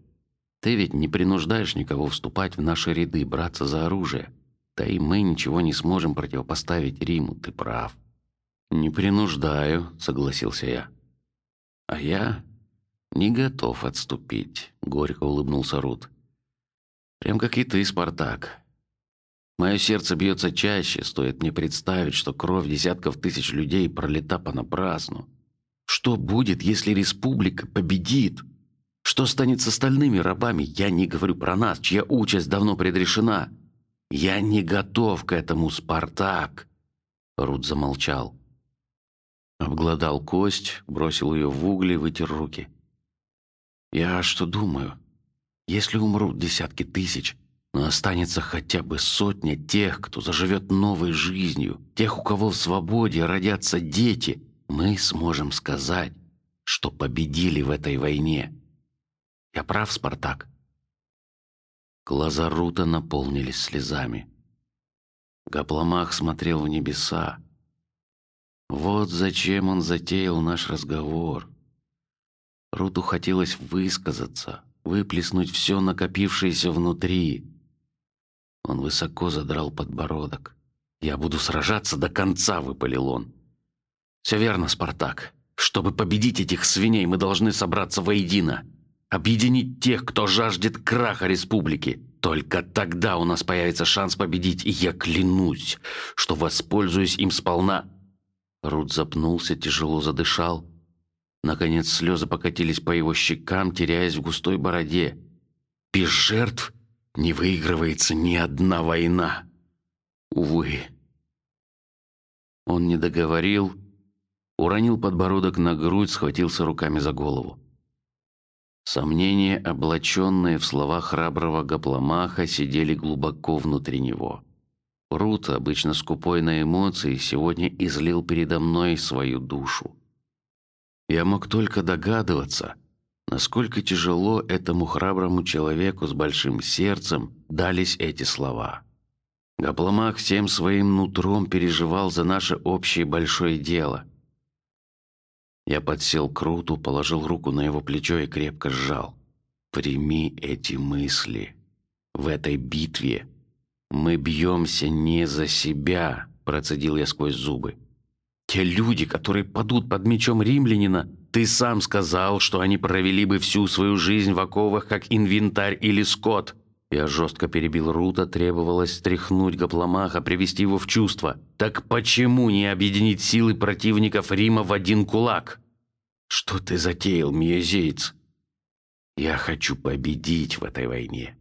Ты ведь не принуждаешь никого вступать в наши ряды, браться за оружие. Да и мы ничего не сможем противопоставить Риму. Ты прав. Не принуждаю, согласился я. А я не готов отступить. Горько улыбнулся Рут. Прям как и ты, Спартак. Мое сердце бьется чаще, стоит мне представить, что кровь десятков тысяч людей пролита понапрасну. Что будет, если республика победит? Что станет с остальными рабами? Я не говорю про нас, чья участь давно предрешена. Я не готов к этому, Спартак. Рут замолчал, обглодал кость, бросил ее в угли, вытер руки. Я что думаю? Если умрут десятки тысяч, но останется хотя бы сотня тех, кто заживет новой жизнью, тех, у кого в свободе родятся дети, мы сможем сказать, что победили в этой войне. Я прав, Спартак. Глаза Рута наполнились слезами. Гапломах смотрел в небеса. Вот зачем он затеял наш разговор. Руту хотелось высказаться, выплеснуть все накопившееся внутри. Он высоко задрал подбородок. Я буду сражаться до конца, выпалил он. Все верно, Спартак. Чтобы победить этих свиней, мы должны собраться воедино объединить тех, кто жаждет краха республики. Только тогда у нас появится шанс победить, и я клянусь, что воспользуюсь им сполна. Рут запнулся, тяжело задышал. Наконец слезы покатились по его щекам, теряясь в густой бороде. Без жертв не выигрывается ни одна война. Увы. Он не договорил, уронил подбородок на грудь, схватился руками за голову. Сомнения, облаченные в слова храброго Гапломаха, сидели глубоко внутри него. Рут, обычно скупой на эмоции, сегодня излил передо мной свою душу. Я мог только догадываться, насколько тяжело этому храброму человеку с большим сердцем дались эти слова. Гапломах всем своим нутром переживал за наше общее большое дело. Я подсел к Руту, положил руку на его плечо и крепко сжал. Прими эти мысли. В этой битве мы бьемся не за себя, процедил я сквозь зубы. Те люди, которые падут под мечом римлянина, ты сам сказал, что они провели бы всю свою жизнь в оковах, как инвентарь или скот. Я жестко перебил Рута, требовалось стряхнуть Гапломаха, привести его в чувство. Так почему не объединить силы противников Рима в один кулак? Что ты затеял, миозеец? Я хочу победить в этой войне.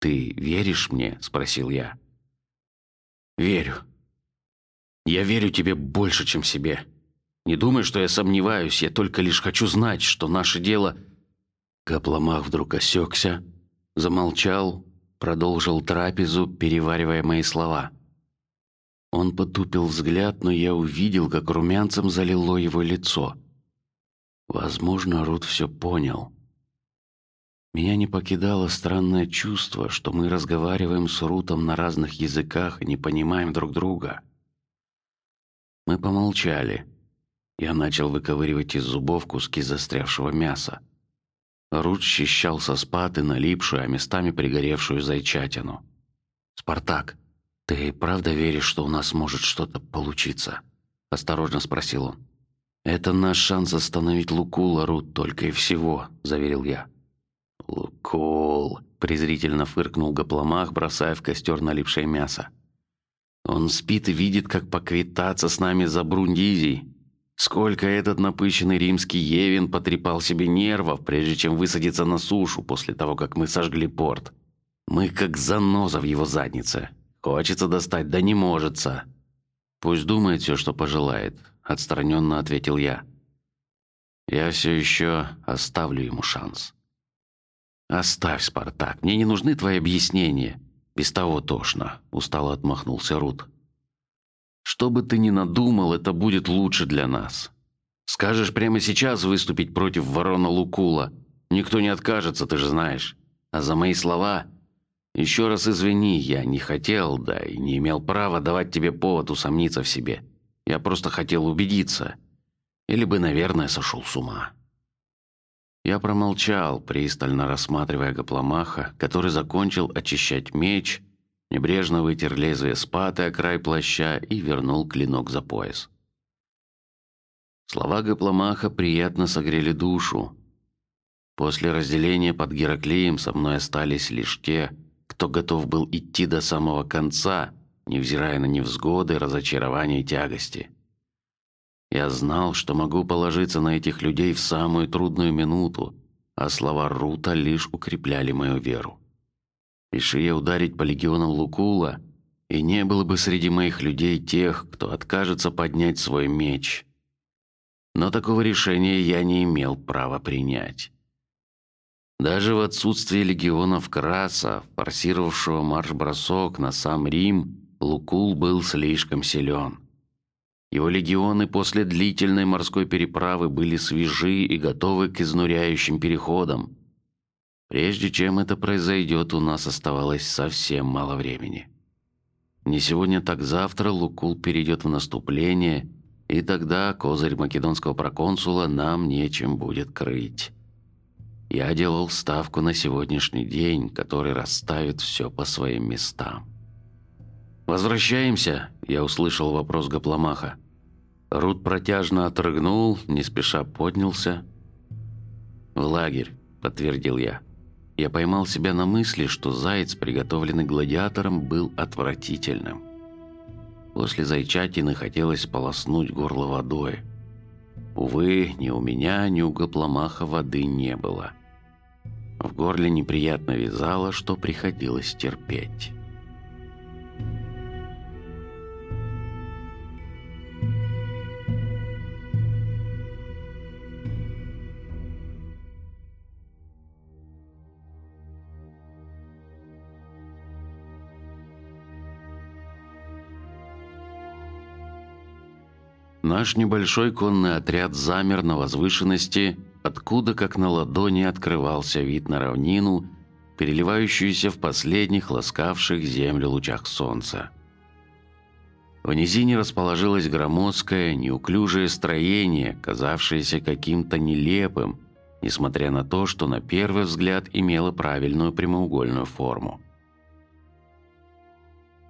Ты веришь мне? – спросил я. Верю. Я верю тебе больше, чем себе. Не думай, что я сомневаюсь. Я только лишь хочу знать, что наше дело. Гапломах вдруг осекся замолчал, продолжил трапезу, переваривая мои слова. Он потупил взгляд, но я увидел, как румянцем залило его лицо. Возможно, Рут все понял. Меня не покидало странное чувство, что мы разговариваем с Рутом на разных языках и не понимаем друг друга. Мы помолчали. Я начал выковыривать из зубов куски застрявшего мяса. Рут счищал со спаты налипшую, а местами пригоревшую зайчатину. Спартак, ты правда веришь, что у нас может что-то получиться? Осторожно спросил он. Это наш шанс остановить Лукула, Рут, только и всего, заверил я. Лукул, презрительно фыркнул Гопломах, бросая в костер налипшее мясо. Он спит и видит, как поквитаться с нами за Брундизий. Сколько этот напыщенный римский Евин потрепал себе нервов, прежде чем высадиться на сушу после того, как мы сожгли порт. Мы как заноза в его заднице. Хочется достать, да не можется. Пусть думает все, что пожелает. Отстраненно ответил я. Я все еще оставлю ему шанс. Оставь, Спартак. Мне не нужны твои объяснения. Без того тошно. Устало отмахнулся Рут. Что бы ты ни надумал, это будет лучше для нас. Скажешь прямо сейчас выступить против ворона Лукула, никто не откажется, ты же знаешь. А за мои слова еще раз извини, я не хотел, да и не имел права давать тебе повод усомниться в себе. Я просто хотел убедиться, или бы, наверное, сошел с ума. Я промолчал, пристально рассматривая Гопломаха, который закончил очищать меч, небрежно вытер лезвие спаты о край плаща и вернул клинок за пояс. Слова Гопломаха приятно согрели душу. После разделения под Гераклеем со мной остались лишь те, кто готов был идти до самого конца, невзирая на невзгоды, разочарования и тягости. Я знал, что могу положиться на этих людей в самую трудную минуту, а слова Рута лишь укрепляли мою веру. Реши я ударить по легионам Лукула, и не было бы среди моих людей тех, кто откажется поднять свой меч. Но такого решения я не имел права принять. Даже в отсутствие легионов Краса, форсировавшего марш-бросок на сам Рим, Лукул был слишком силен. Его легионы после длительной морской переправы были свежи и готовы к изнуряющим переходам. Прежде чем это произойдет, у нас оставалось совсем мало времени. Не сегодня, так завтра Лукул перейдет в наступление, и тогда козырь македонского проконсула нам нечем будет крыть. Я делал ставку на сегодняшний день, который расставит все по своим местам. Возвращаемся, я услышал вопрос Гопломаха. Рут протяжно отрыгнул, не спеша поднялся. В лагерь, подтвердил я. Я поймал себя на мысли, что заяц, приготовленный гладиатором, был отвратительным. После зайчатины хотелось полоснуть горло водой. Увы, ни у меня, ни у Гопломаха воды не было. В горле неприятно вязало, что приходилось терпеть. Наш небольшой конный отряд замер на возвышенности откуда как на ладони открывался вид на равнину, переливающуюся в последних ласкавших землю лучах солнца. В низине расположилось громоздкое, неуклюжее строение, казавшееся каким-то нелепым, несмотря на то, что на первый взгляд имело правильную прямоугольную форму.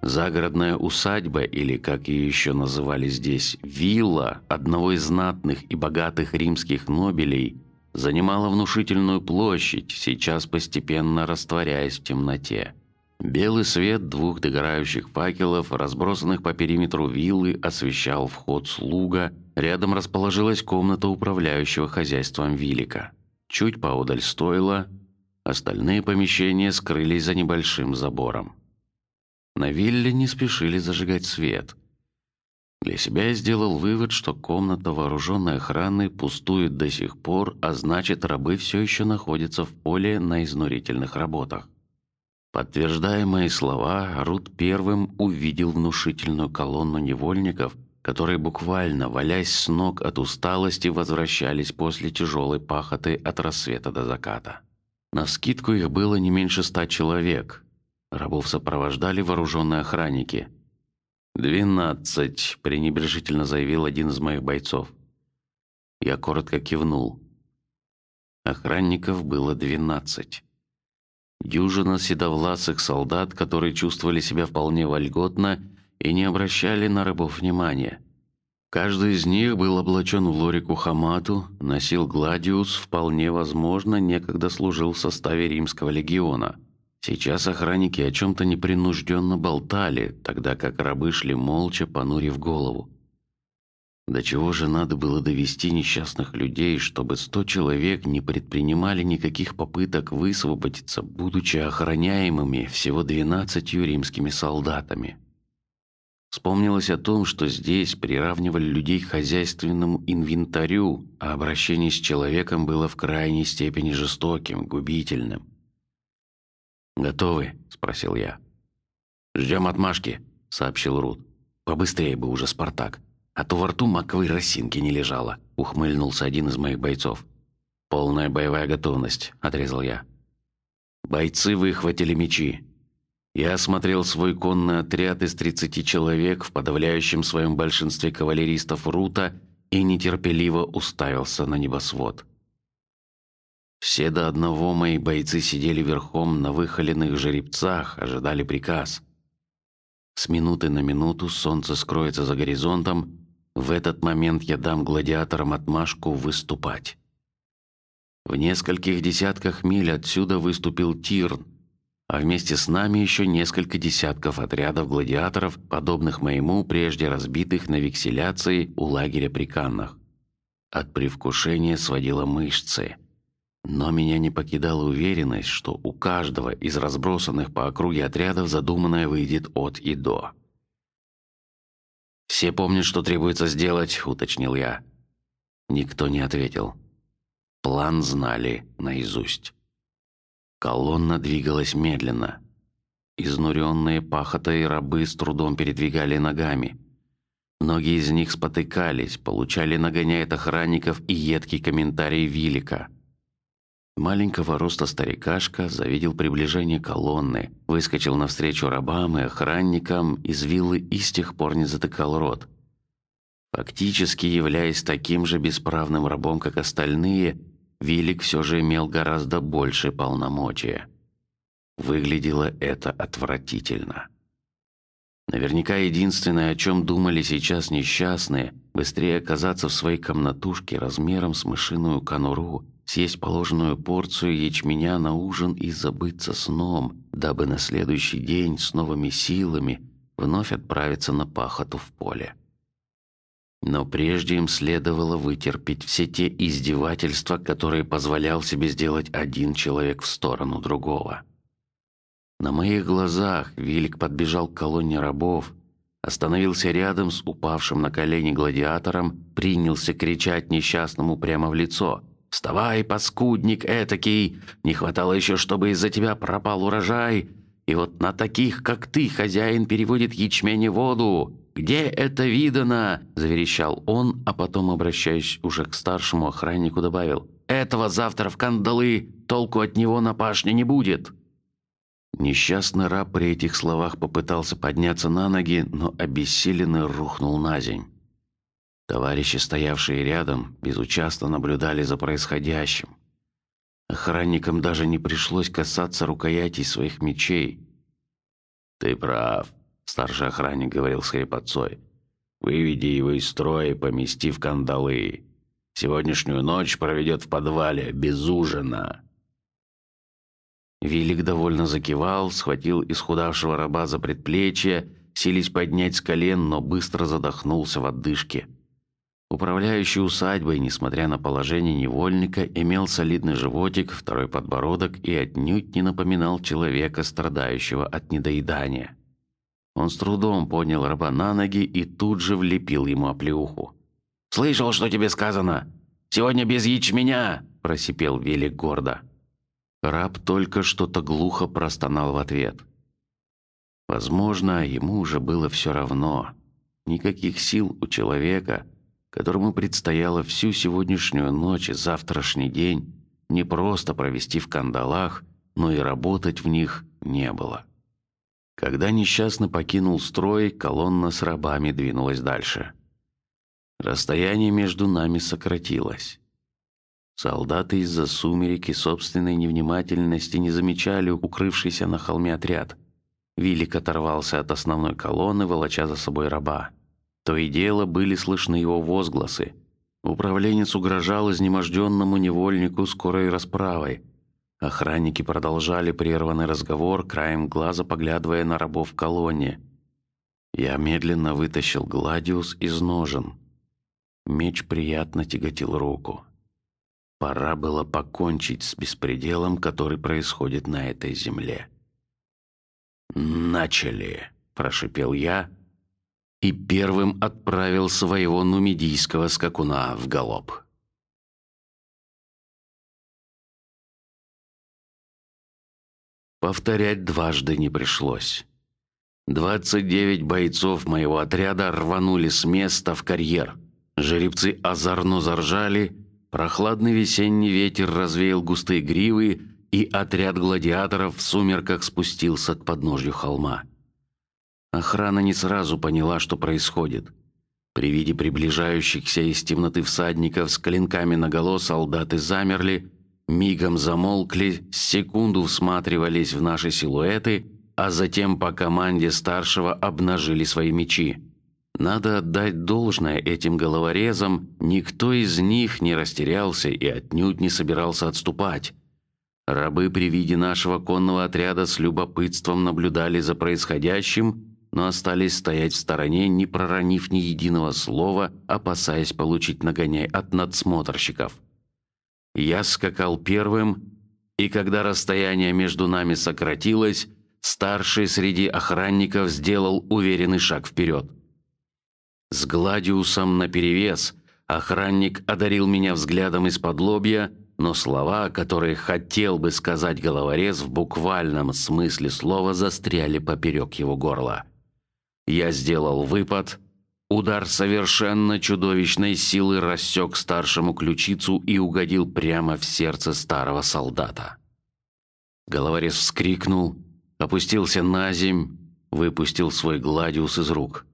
Загородная усадьба, или как ее еще называли здесь, вилла одного из знатных и богатых римских нобелей, занимала внушительную площадь, сейчас постепенно растворяясь в темноте. Белый свет двух догорающих факелов, разбросанных по периметру виллы, освещал вход слуга. Рядом расположилась комната управляющего хозяйством Вилика. Чуть поодаль стойла, остальные помещения скрылись за небольшим забором. На вилле не спешили зажигать свет. Для себя я сделал вывод, что комната вооруженной охраны пустует до сих пор, а значит, рабы все еще находятся в поле на изнурительных работах. Подтверждая мои слова, Рут первым увидел внушительную колонну невольников, которые буквально, валясь с ног от усталости, возвращались после тяжелой пахоты от рассвета до заката. На скидку их было не меньше ста человек, Рабов сопровождали вооруженные охранники. «Двенадцать», – пренебрежительно заявил один из моих бойцов. Я коротко кивнул. Охранников было двенадцать. Дюжина седовласых солдат, которые чувствовали себя вполне вольготно и не обращали на рабов внимания. Каждый из них был облачен в лорику хамату, носил гладиус, вполне возможно, некогда служил в составе римского легиона. Сейчас охранники о чем-то непринужденно болтали, тогда как рабы шли молча, понурив голову. До чего же надо было довести несчастных людей, чтобы сто человек не предпринимали никаких попыток высвободиться, будучи охраняемыми всего двенадцатью римскими солдатами? Вспомнилось о том, что здесь приравнивали людей к хозяйственному инвентарю, а обращение с человеком было в крайней степени жестоким, губительным. «Готовы?» – спросил я. «Ждем отмашки», – сообщил Рут. «Побыстрее бы уже, Спартак, а то во рту маковой росинки не лежало», – ухмыльнулся один из моих бойцов. «Полная боевая готовность», – отрезал я. Бойцы выхватили мечи. Я осмотрел свой конный отряд из 30 человек в подавляющем своем большинстве кавалеристов Рута и нетерпеливо уставился на небосвод. Все до одного мои бойцы сидели верхом на выхоленных жеребцах, ожидали приказ. С минуты на минуту солнце скроется за горизонтом. В этот момент я дам гладиаторам отмашку выступать. В нескольких десятках миль отсюда выступил Тирн, а вместе с нами еще несколько десятков отрядов гладиаторов, подобных моему, прежде разбитых на векселяции у лагеря при Каннах. От привкушения сводило мышцы, но меня не покидала уверенность, что у каждого из разбросанных по округе отрядов задуманное выйдет от и до. Все помнят, что требуется сделать, уточнил я. Никто не ответил. План знали наизусть. Колонна двигалась медленно. Изнуренные пахотой рабы с трудом передвигали ногами. Многие из них спотыкались, получали нагоняя от охранников и едкий комментарий Вилика. Маленького роста старикашка завидел приближение колонны, выскочил навстречу рабам и охранникам из виллы и с тех пор не затыкал рот. Фактически являясь таким же бесправным рабом, как остальные, Вилик все же имел гораздо больше полномочия. Выглядело это отвратительно. Наверняка единственное, о чем думали сейчас несчастные, быстрее оказаться в своей комнатушке размером с мышиную конуру, съесть положенную порцию ячменя на ужин и забыться сном, дабы на следующий день с новыми силами вновь отправиться на пахоту в поле. Но прежде им следовало вытерпеть все те издевательства, которые позволял себе сделать один человек в сторону другого. На моих глазах Вилик подбежал к колонне рабов, остановился рядом с упавшим на колени гладиатором, принялся кричать несчастному прямо в лицо: "Вставай, паскудник этакий! Не хватало еще, чтобы из-за тебя пропал урожай! И вот на таких, как ты, хозяин переводит ячмень и воду. Где это видано? заверещал он, а потом, обращаясь уже к старшему охраннику, добавил: этого завтра в кандалы толку от него на пашне не будет. Несчастный раб при этих словах попытался подняться на ноги, но обессиленный рухнул на земь. Товарищи, стоявшие рядом, безучастно наблюдали за происходящим. Охранникам даже не пришлось касаться рукоятей своих мечей. Ты прав, Старший охранник говорил с хрипотцой. «Выведи его из строя и помести в кандалы. Сегодняшнюю ночь проведет в подвале, без ужина». Велик довольно закивал, схватил исхудавшего раба за предплечье, сились поднять с колен, но быстро задохнулся в отдышке. Управляющий усадьбой, несмотря на положение невольника, имел солидный животик, второй подбородок и отнюдь не напоминал человека, страдающего от недоедания. Он с трудом поднял раба на ноги и тут же влепил ему оплеуху. Слышал, что тебе сказано? Сегодня без ячменя, просипел Велик гордо. Раб только что-то глухо простонал в ответ. Возможно, ему уже было все равно. Никаких сил у человека, которому предстояло всю сегодняшнюю ночь и завтрашний день не просто провести в кандалах, но и работать в них не было. Когда несчастный покинул строй, колонна с рабами двинулась дальше. Расстояние между нами сократилось. Солдаты из-за сумерек и собственной невнимательности не замечали укрывшийся на холме отряд. Вилик оторвался от основной колонны, волоча за собой раба. То и дело были слышны его возгласы. Управленец угрожал изнеможденному невольнику скорой расправой, Охранники продолжали прерванный разговор, краем глаза поглядывая на рабов в колонне. Я медленно вытащил гладиус из ножен. Меч приятно тяготил руку. Пора было покончить с беспределом, который происходит на этой земле. Начали, прошипел я, и первым отправил своего нумидийского скакуна в галоп. Повторять дважды не пришлось. Двадцать девять бойцов моего отряда рванули с места в карьер. Жеребцы озорно заржали, прохладный весенний ветер развеял густые гривы, и отряд гладиаторов в сумерках спустился к подножью холма. Охрана не сразу поняла, что происходит. При виде приближающихся из темноты всадников с клинками наголо солдаты замерли, мигом замолкли, секунду всматривались в наши силуэты, а затем по команде старшего обнажили свои мечи. Надо отдать должное этим головорезам, никто из них не растерялся и отнюдь не собирался отступать. Рабы при виде нашего конного отряда с любопытством наблюдали за происходящим но остались стоять в стороне, не проронив ни единого слова, опасаясь получить нагоняй от надсмотрщиков. Я скакал первым, и когда расстояние между нами сократилось, старший среди охранников сделал уверенный шаг вперед. С Гладиусом наперевес охранник одарил меня взглядом из-под лобья, но слова, которые хотел бы сказать головорез в буквальном смысле слова, застряли поперек его горла. Я сделал выпад. Удар совершенно чудовищной силы рассек старшему ключицу и угодил прямо в сердце старого солдата. Головорез вскрикнул, опустился на земь, выпустил свой гладиус из рук.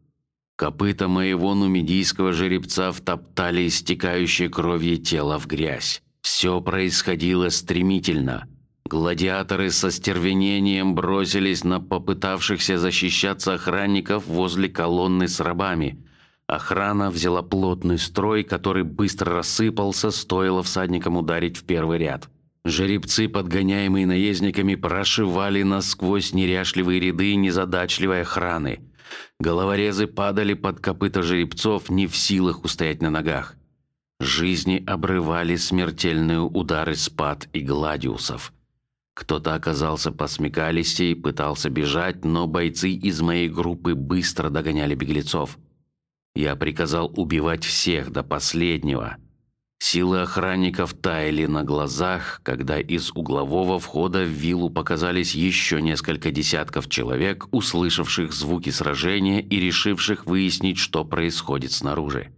Копыта моего нумидийского жеребца втоптали истекающее кровью тело в грязь. Все происходило стремительно. Гладиаторы со стервенением бросились на попытавшихся защищаться охранников возле колонны с рабами. Охрана взяла плотный строй, который быстро рассыпался, стоило всадникам ударить в первый ряд. Жеребцы, подгоняемые наездниками, прошивали насквозь неряшливые ряды незадачливой охраны. Головорезы падали под копыта жеребцов, не в силах устоять на ногах. Жизни обрывали смертельные удары спад и гладиусов. Кто-то оказался посмекалистей, пытался бежать, но бойцы из моей группы быстро догоняли беглецов. Я приказал убивать всех до последнего. Силы охранников таяли на глазах, когда из углового входа в виллу показались еще несколько десятков человек, услышавших звуки сражения и решивших выяснить, что происходит снаружи.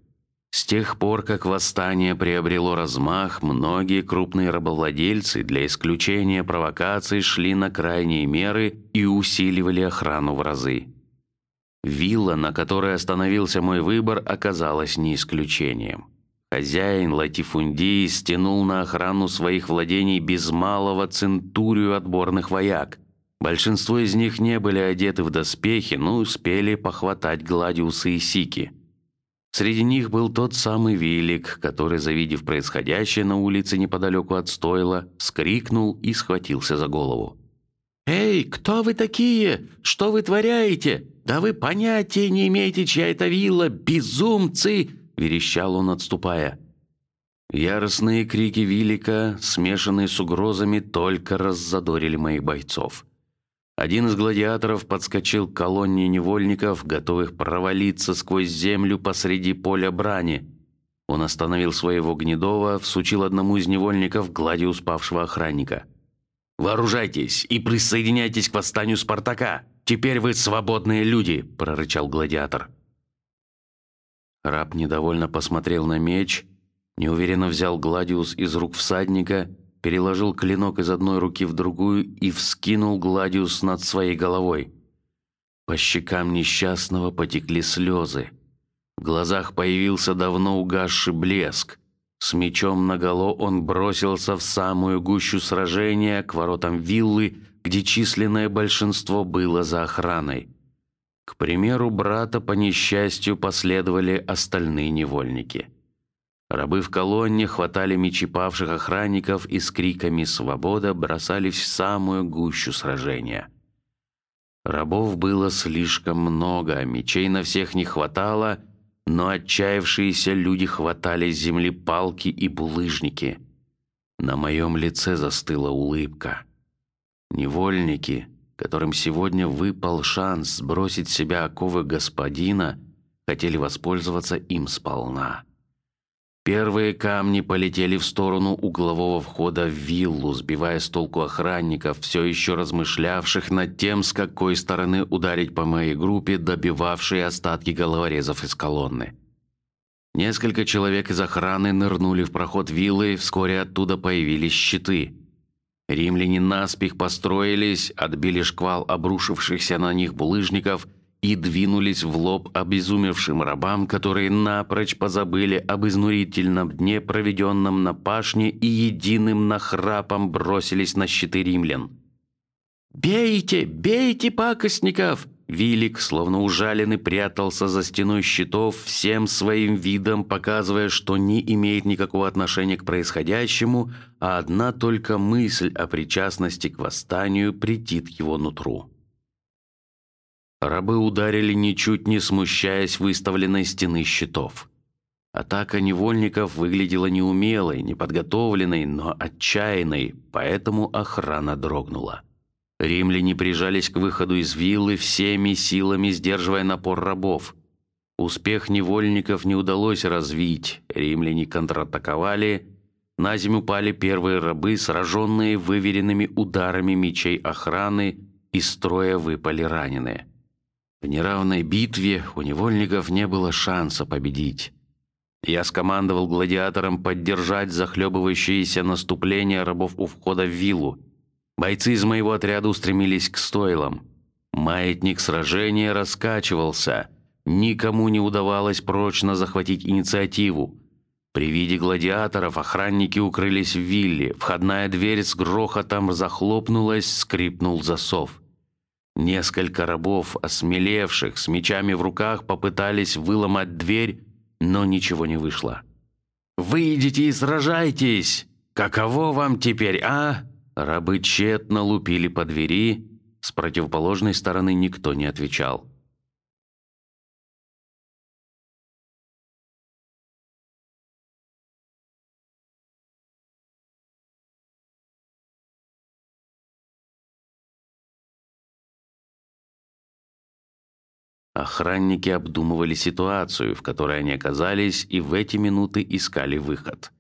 С тех пор, как восстание приобрело размах, многие крупные рабовладельцы для исключения провокаций шли на крайние меры и усиливали охрану в разы. Вилла, на которой остановился мой выбор, оказалась не исключением. Хозяин Латифундии стянул на охрану своих владений без малого центурию отборных вояк. Большинство из них не были одеты в доспехи, но успели похватать гладиусы и сики. Среди них был тот самый Вилик, который, завидев происходящее на улице неподалеку от стойла, скрикнул и схватился за голову. «Эй, кто вы такие? Что вы творяете? Да вы понятия не имеете, чья это вилла, безумцы!» – верещал он, отступая. Яростные крики Вилика, смешанные с угрозами, только раззадорили моих бойцов. Один из гладиаторов подскочил к колонне невольников, готовых провалиться сквозь землю посреди поля брани. Он остановил своего гнедова, всучил одному из невольников гладью успавшего охранника. Вооружайтесь и присоединяйтесь к восстанию Спартака. Теперь вы свободные люди, прорычал гладиатор. Раб недовольно посмотрел на меч, неуверенно взял гладиус из рук всадника переложил клинок из одной руки в другую и вскинул гладиус над своей головой. По щекам несчастного потекли слезы. В глазах появился давно угасший блеск. С мечом наголо он бросился в самую гущу сражения к воротам виллы, где численное большинство было за охраной. К примеру брата по несчастью последовали остальные невольники. Рабы в колонне хватали мечи павших охранников и с криками «Свобода!» бросались в самую гущу сражения. Рабов было слишком много, мечей на всех не хватало, но отчаявшиеся люди хватали с земли палки и булыжники. На моем лице застыла улыбка. Невольники, которым сегодня выпал шанс сбросить себя оковы господина, хотели воспользоваться им сполна. Первые камни полетели в сторону углового входа в виллу, сбивая с толку охранников, все еще размышлявших над тем, с какой стороны ударить по моей группе, добивавшие остатки головорезов из колонны. Несколько человек из охраны нырнули в проход виллы, вскоре оттуда появились щиты. Римляне наспех построились, отбили шквал обрушившихся на них булыжников и двинулись в лоб обезумевшим рабам, которые напрочь позабыли об изнурительном дне, проведенном на пашне, и единым нахрапом бросились на щиты римлян. «Бейте! Бейте пакостников!» Вилик, словно ужаленный, прятался за стеной щитов, всем своим видом показывая, что не имеет никакого отношения к происходящему, а одна только мысль о причастности к восстанию претит его нутру. Рабы ударили ничуть не смущаясь выставленной стены щитов. Атака невольников выглядела неумелой, неподготовленной, но отчаянной, поэтому охрана дрогнула. Римляне прижались к выходу из виллы всеми силами, сдерживая напор рабов. Успех невольников не удалось развить. Римляне контратаковали. На землю упали первые рабы, сраженные выверенными ударами мечей охраны, из строя выпали раненые. В неравной битве у невольников не было шанса победить. Я скомандовал гладиаторам поддержать захлебывающееся наступление рабов у входа в виллу. Бойцы из моего отряда устремились к стойлам. Маятник сражения раскачивался. Никому не удавалось прочно захватить инициативу. При виде гладиаторов охранники укрылись в вилле. Входная дверь с грохотом захлопнулась, скрипнул засов. Несколько рабов, осмелевших, с мечами в руках, попытались выломать дверь, но ничего не вышло. Выйдите и сражайтесь! Каково вам теперь, а? Рабы тщетно лупили по двери, с противоположной стороны никто не отвечал. Охранники обдумывали ситуацию, в которой они оказались, и в эти минуты искали выход.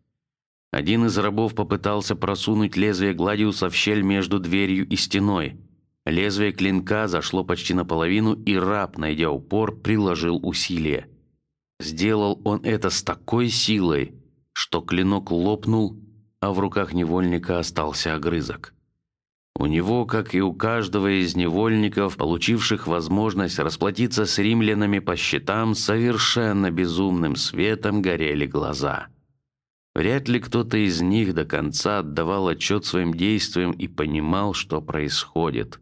Один из рабов попытался просунуть лезвие гладиуса в щель между дверью и стеной. Лезвие клинка зашло почти наполовину, и раб, найдя упор, приложил усилие. Сделал он это с такой силой, что клинок лопнул, а в руках невольника остался огрызок. У него, как и у каждого из невольников, получивших возможность расплатиться с римлянами по счетам, совершенно безумным светом горели глаза. Вряд ли кто-то из них до конца отдавал отчет своим действиям и понимал, что происходит.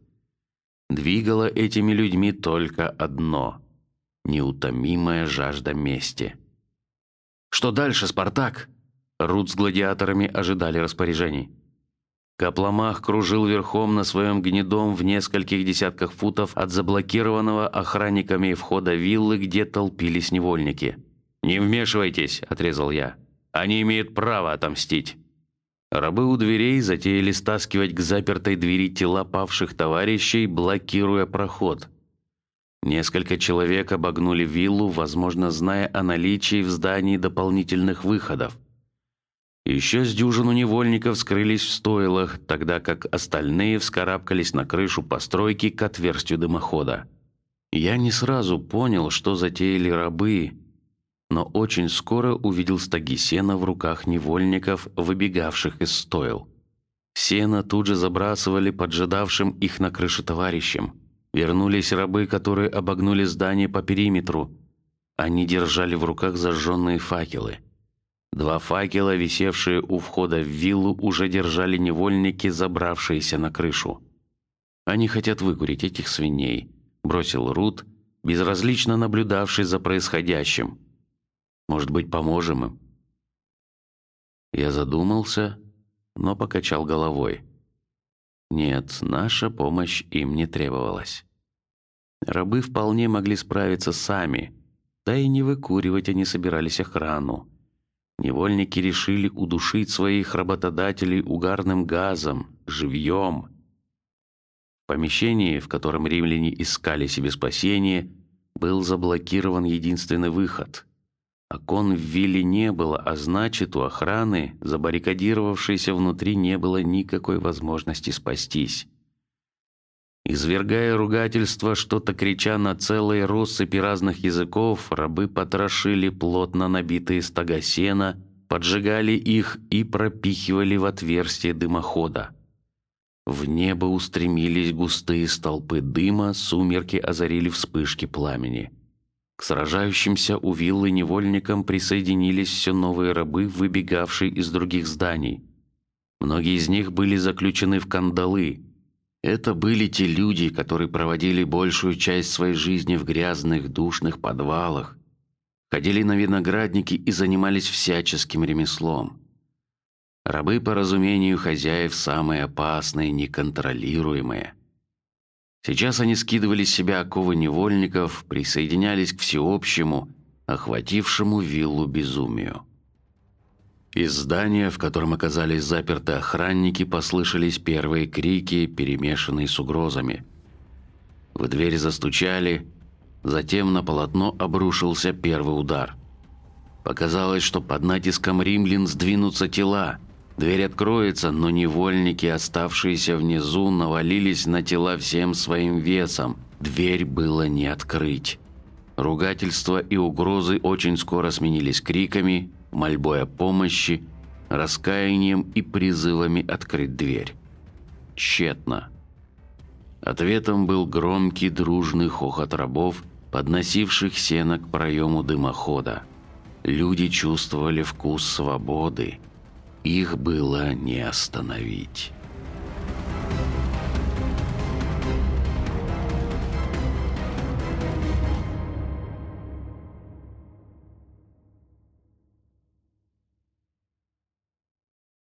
Двигало этими людьми только одно: неутомимая жажда мести. Что дальше, Спартак? Рут с гладиаторами ожидали распоряжений. Капломах кружил верхом на своем гнедом в нескольких десятках футов от заблокированного охранниками входа виллы, где толпились невольники. Не вмешивайтесь, отрезал я. Они имеют право отомстить. Рабы у дверей затеяли стаскивать к запертой двери тела павших товарищей, блокируя проход. Несколько человек обогнули виллу, возможно, зная о наличии в здании дополнительных выходов. Еще с дюжину невольников скрылись в стойлах, тогда как остальные вскарабкались на крышу постройки к отверстию дымохода. Я не сразу понял, что затеяли рабы, но очень скоро увидел стаги сена в руках невольников, выбегавших из стойл. Сено тут же забрасывали поджидавшим их на крыше товарищам. Вернулись рабы, которые обогнули здание по периметру. Они держали в руках зажженные факелы. Два факела, висевшие у входа в виллу, уже держали невольники, забравшиеся на крышу. Они хотят выкурить этих свиней, бросил Рут, безразлично наблюдавший за происходящим. Может быть, поможем им? Я задумался, но покачал головой. Нет, наша помощь им не требовалась. Рабы вполне могли справиться сами, да и не выкуривать они собирались охрану. Невольники решили удушить своих работодателей угарным газом, живьем. В помещении, в котором римляне искали себе спасение, был заблокирован единственный выход. Окон в вилле не было, а значит, у охраны, забаррикадировавшейся внутри, не было никакой возможности спастись. Извергая ругательства, что-то крича на целые россыпи разных языков, рабы потрошили плотно набитые стога сена, поджигали их и пропихивали в отверстие дымохода. В небо устремились густые столпы дыма, сумерки озарили вспышки пламени. К сражающимся у виллы невольникам присоединились все новые рабы, выбегавшие из других зданий. Многие из них были заключены в кандалы. Это были те люди, которые проводили большую часть своей жизни в грязных, душных подвалах, ходили на виноградники и занимались всяческим ремеслом. Рабы по разумению хозяев самые опасные, неконтролируемые. Сейчас они скидывали с себя оковы невольников, присоединялись к всеобщему, охватившему виллу безумию. Из здания, в котором оказались заперты охранники, послышались первые крики, перемешанные с угрозами. В дверь застучали, затем на полотно обрушился первый удар. Показалось, что под натиском римлян сдвинутся тела. Дверь откроется, но невольники, оставшиеся внизу, навалились на тела всем своим весом. Дверь было не открыть. Ругательства и угрозы очень скоро сменились криками, мольбой о помощи, раскаянием и призывами открыть дверь. Тщетно. Ответом был громкий дружный хохот рабов, подносивших сено к проему дымохода. Люди чувствовали вкус свободы. Их было не остановить.